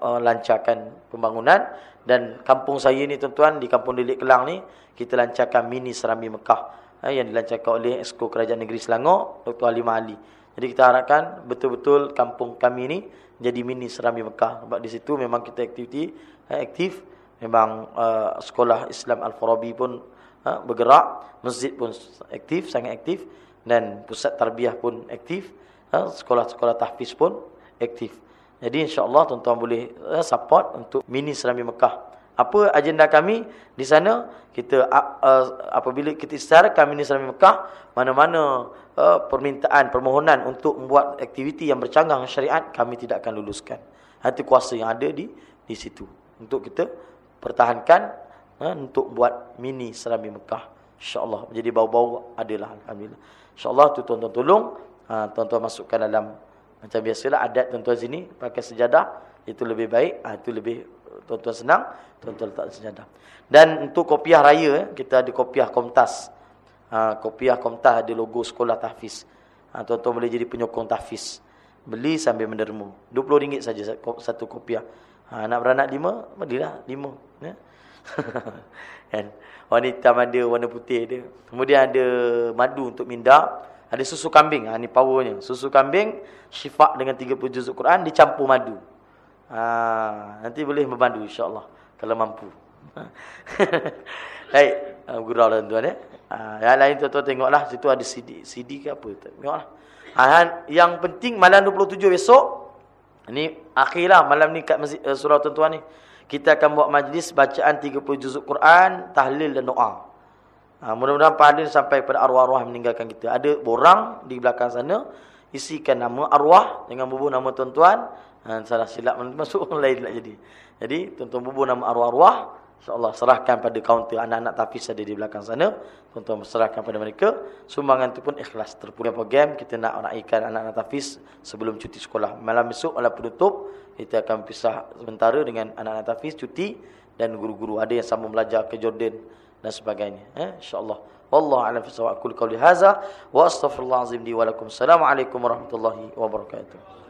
lancarkan pembangunan. Dan kampung saya ni tuan-tuan, di kampung Delik Kelang ni, kita lancarkan mini serami Mekah eh, yang dilancarkan oleh Esko Kerajaan Negeri Selangor Dr. Ali. Jadi kita harapkan betul-betul kampung kami ini jadi mini Serami Mekah. Sebab di situ memang kita aktiviti eh, aktif. Memang uh, sekolah Islam Al-Farabi pun uh, bergerak, masjid pun aktif, sangat aktif dan pusat tarbiyah pun aktif, sekolah-sekolah uh, tahfiz pun aktif. Jadi insya-Allah tuan-tuan boleh uh, support untuk mini Serami Mekah. Apa agenda kami di sana? Kita uh, apabila kita isytiharkan Mini Islami Mekah, mana-mana uh, permintaan, permohonan untuk membuat aktiviti yang bercanggah syariat, kami tidak akan luluskan. Itu kuasa yang ada di di situ. Untuk kita pertahankan uh, untuk buat Mini Islami Mekah. InsyaAllah. Jadi bau-bau adalah. Alhamdulillah. InsyaAllah tu tuan-tuan tolong. Tuan-tuan masukkan dalam macam biasalah adat tuan-tuan sini pakai sejadah itu lebih baik ha, itu lebih tuan-tuan senang, tuan-tuan letak sejadah. Dan untuk kopiah raya, eh, kita ada kopiah Komtas. Ha, kopiah Komtas ada logo sekolah tahfiz. Ha, tuan-tuan boleh jadi penyokong tahfiz. Beli sambil menderma. RM20 saja satu kopiah. Ha, nak beranak lima, belilah lima. Ya? kan? Warna hitam ada, warna putih ada. Kemudian ada madu untuk minda. Ada susu kambing. Ha, ini powernya. Susu kambing, syifa dengan 30 juzuk Quran, dicampur madu. Ha, nanti boleh membantu insya-Allah kalau mampu. Baik, uh, gurau lah tuan-tuan ya. Ha, yang lain tuan-tuan tengoklah situ ada CD, CD ke apa tengoklah. Ha, yang penting malam 27 besok ini akhirlah malam ni kat uh, surau tuan-tuan ni. Kita akan buat majlis bacaan 30 juzuk Quran, tahlil dan doa. Ha, mudah-mudahan pahala sampai pada arwah-arwah meninggalkan kita. Ada borang di belakang sana isikan nama arwah dengan bubuh nama tuan-tuan Ha, salah silap masuk orang lain nak jadi. Jadi tuan-tuan bubur nama arwah-arwah. InsyaAllah serahkan pada kaunter anak-anak tafis ada di belakang sana. Tuan-tuan serahkan pada mereka. Sumbangan itu pun ikhlas. Terpunya program kita nak naikkan anak-anak tafis sebelum cuti sekolah. Malam besok malam penutup. Kita akan pisah sementara dengan anak-anak tafis cuti. Dan guru-guru ada yang sama belajar ke Jordan dan sebagainya. Eh? InsyaAllah. Wallahu a'lam fi sawab. Qul qawli hadza wa astaghfirullahal azim li wa lakum. Assalamualaikum warahmatullahi wabarakatuh.